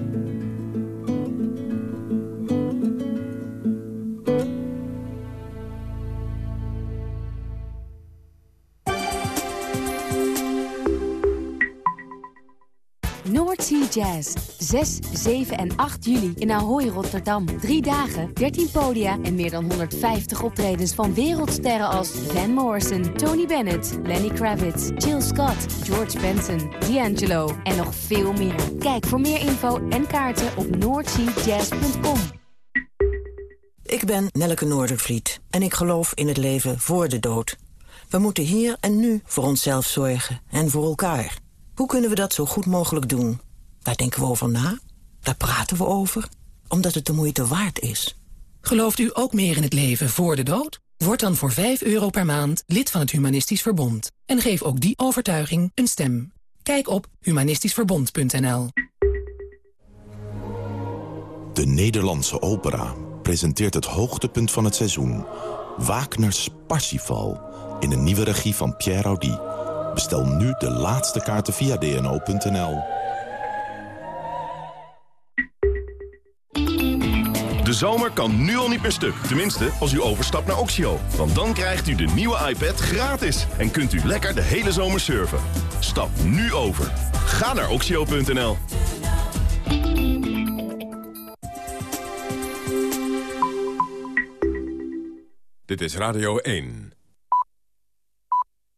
Jazz. 6, 7 en 8 juli in Ahoy, Rotterdam. Drie dagen, 13 podia en meer dan 150 optredens van wereldsterren als Van Morrison, Tony Bennett, Lenny Kravitz, Jill Scott, George Benson, D'Angelo en nog veel meer. Kijk voor meer info en kaarten op noordseajazz.com. Ik ben Nelleke Noordervliet en ik geloof in het leven voor de dood. We moeten hier en nu voor onszelf zorgen en voor elkaar. Hoe kunnen we dat zo goed mogelijk doen? Daar denken we over na, daar praten we over, omdat het de moeite waard is. Gelooft u ook meer in het leven voor de dood? Word dan voor 5 euro per maand lid van het Humanistisch Verbond. En geef ook die overtuiging een stem. Kijk op humanistischverbond.nl De Nederlandse opera presenteert het hoogtepunt van het seizoen. Wagner's Parsifal in een nieuwe regie van Pierre Audi. Bestel nu de laatste kaarten via dno.nl. De zomer kan nu al niet meer stuk. Tenminste, als u overstapt naar Oxio. Want dan krijgt u de nieuwe iPad gratis. En kunt u lekker de hele zomer surfen. Stap nu over. Ga naar oxio.nl. Dit is Radio 1.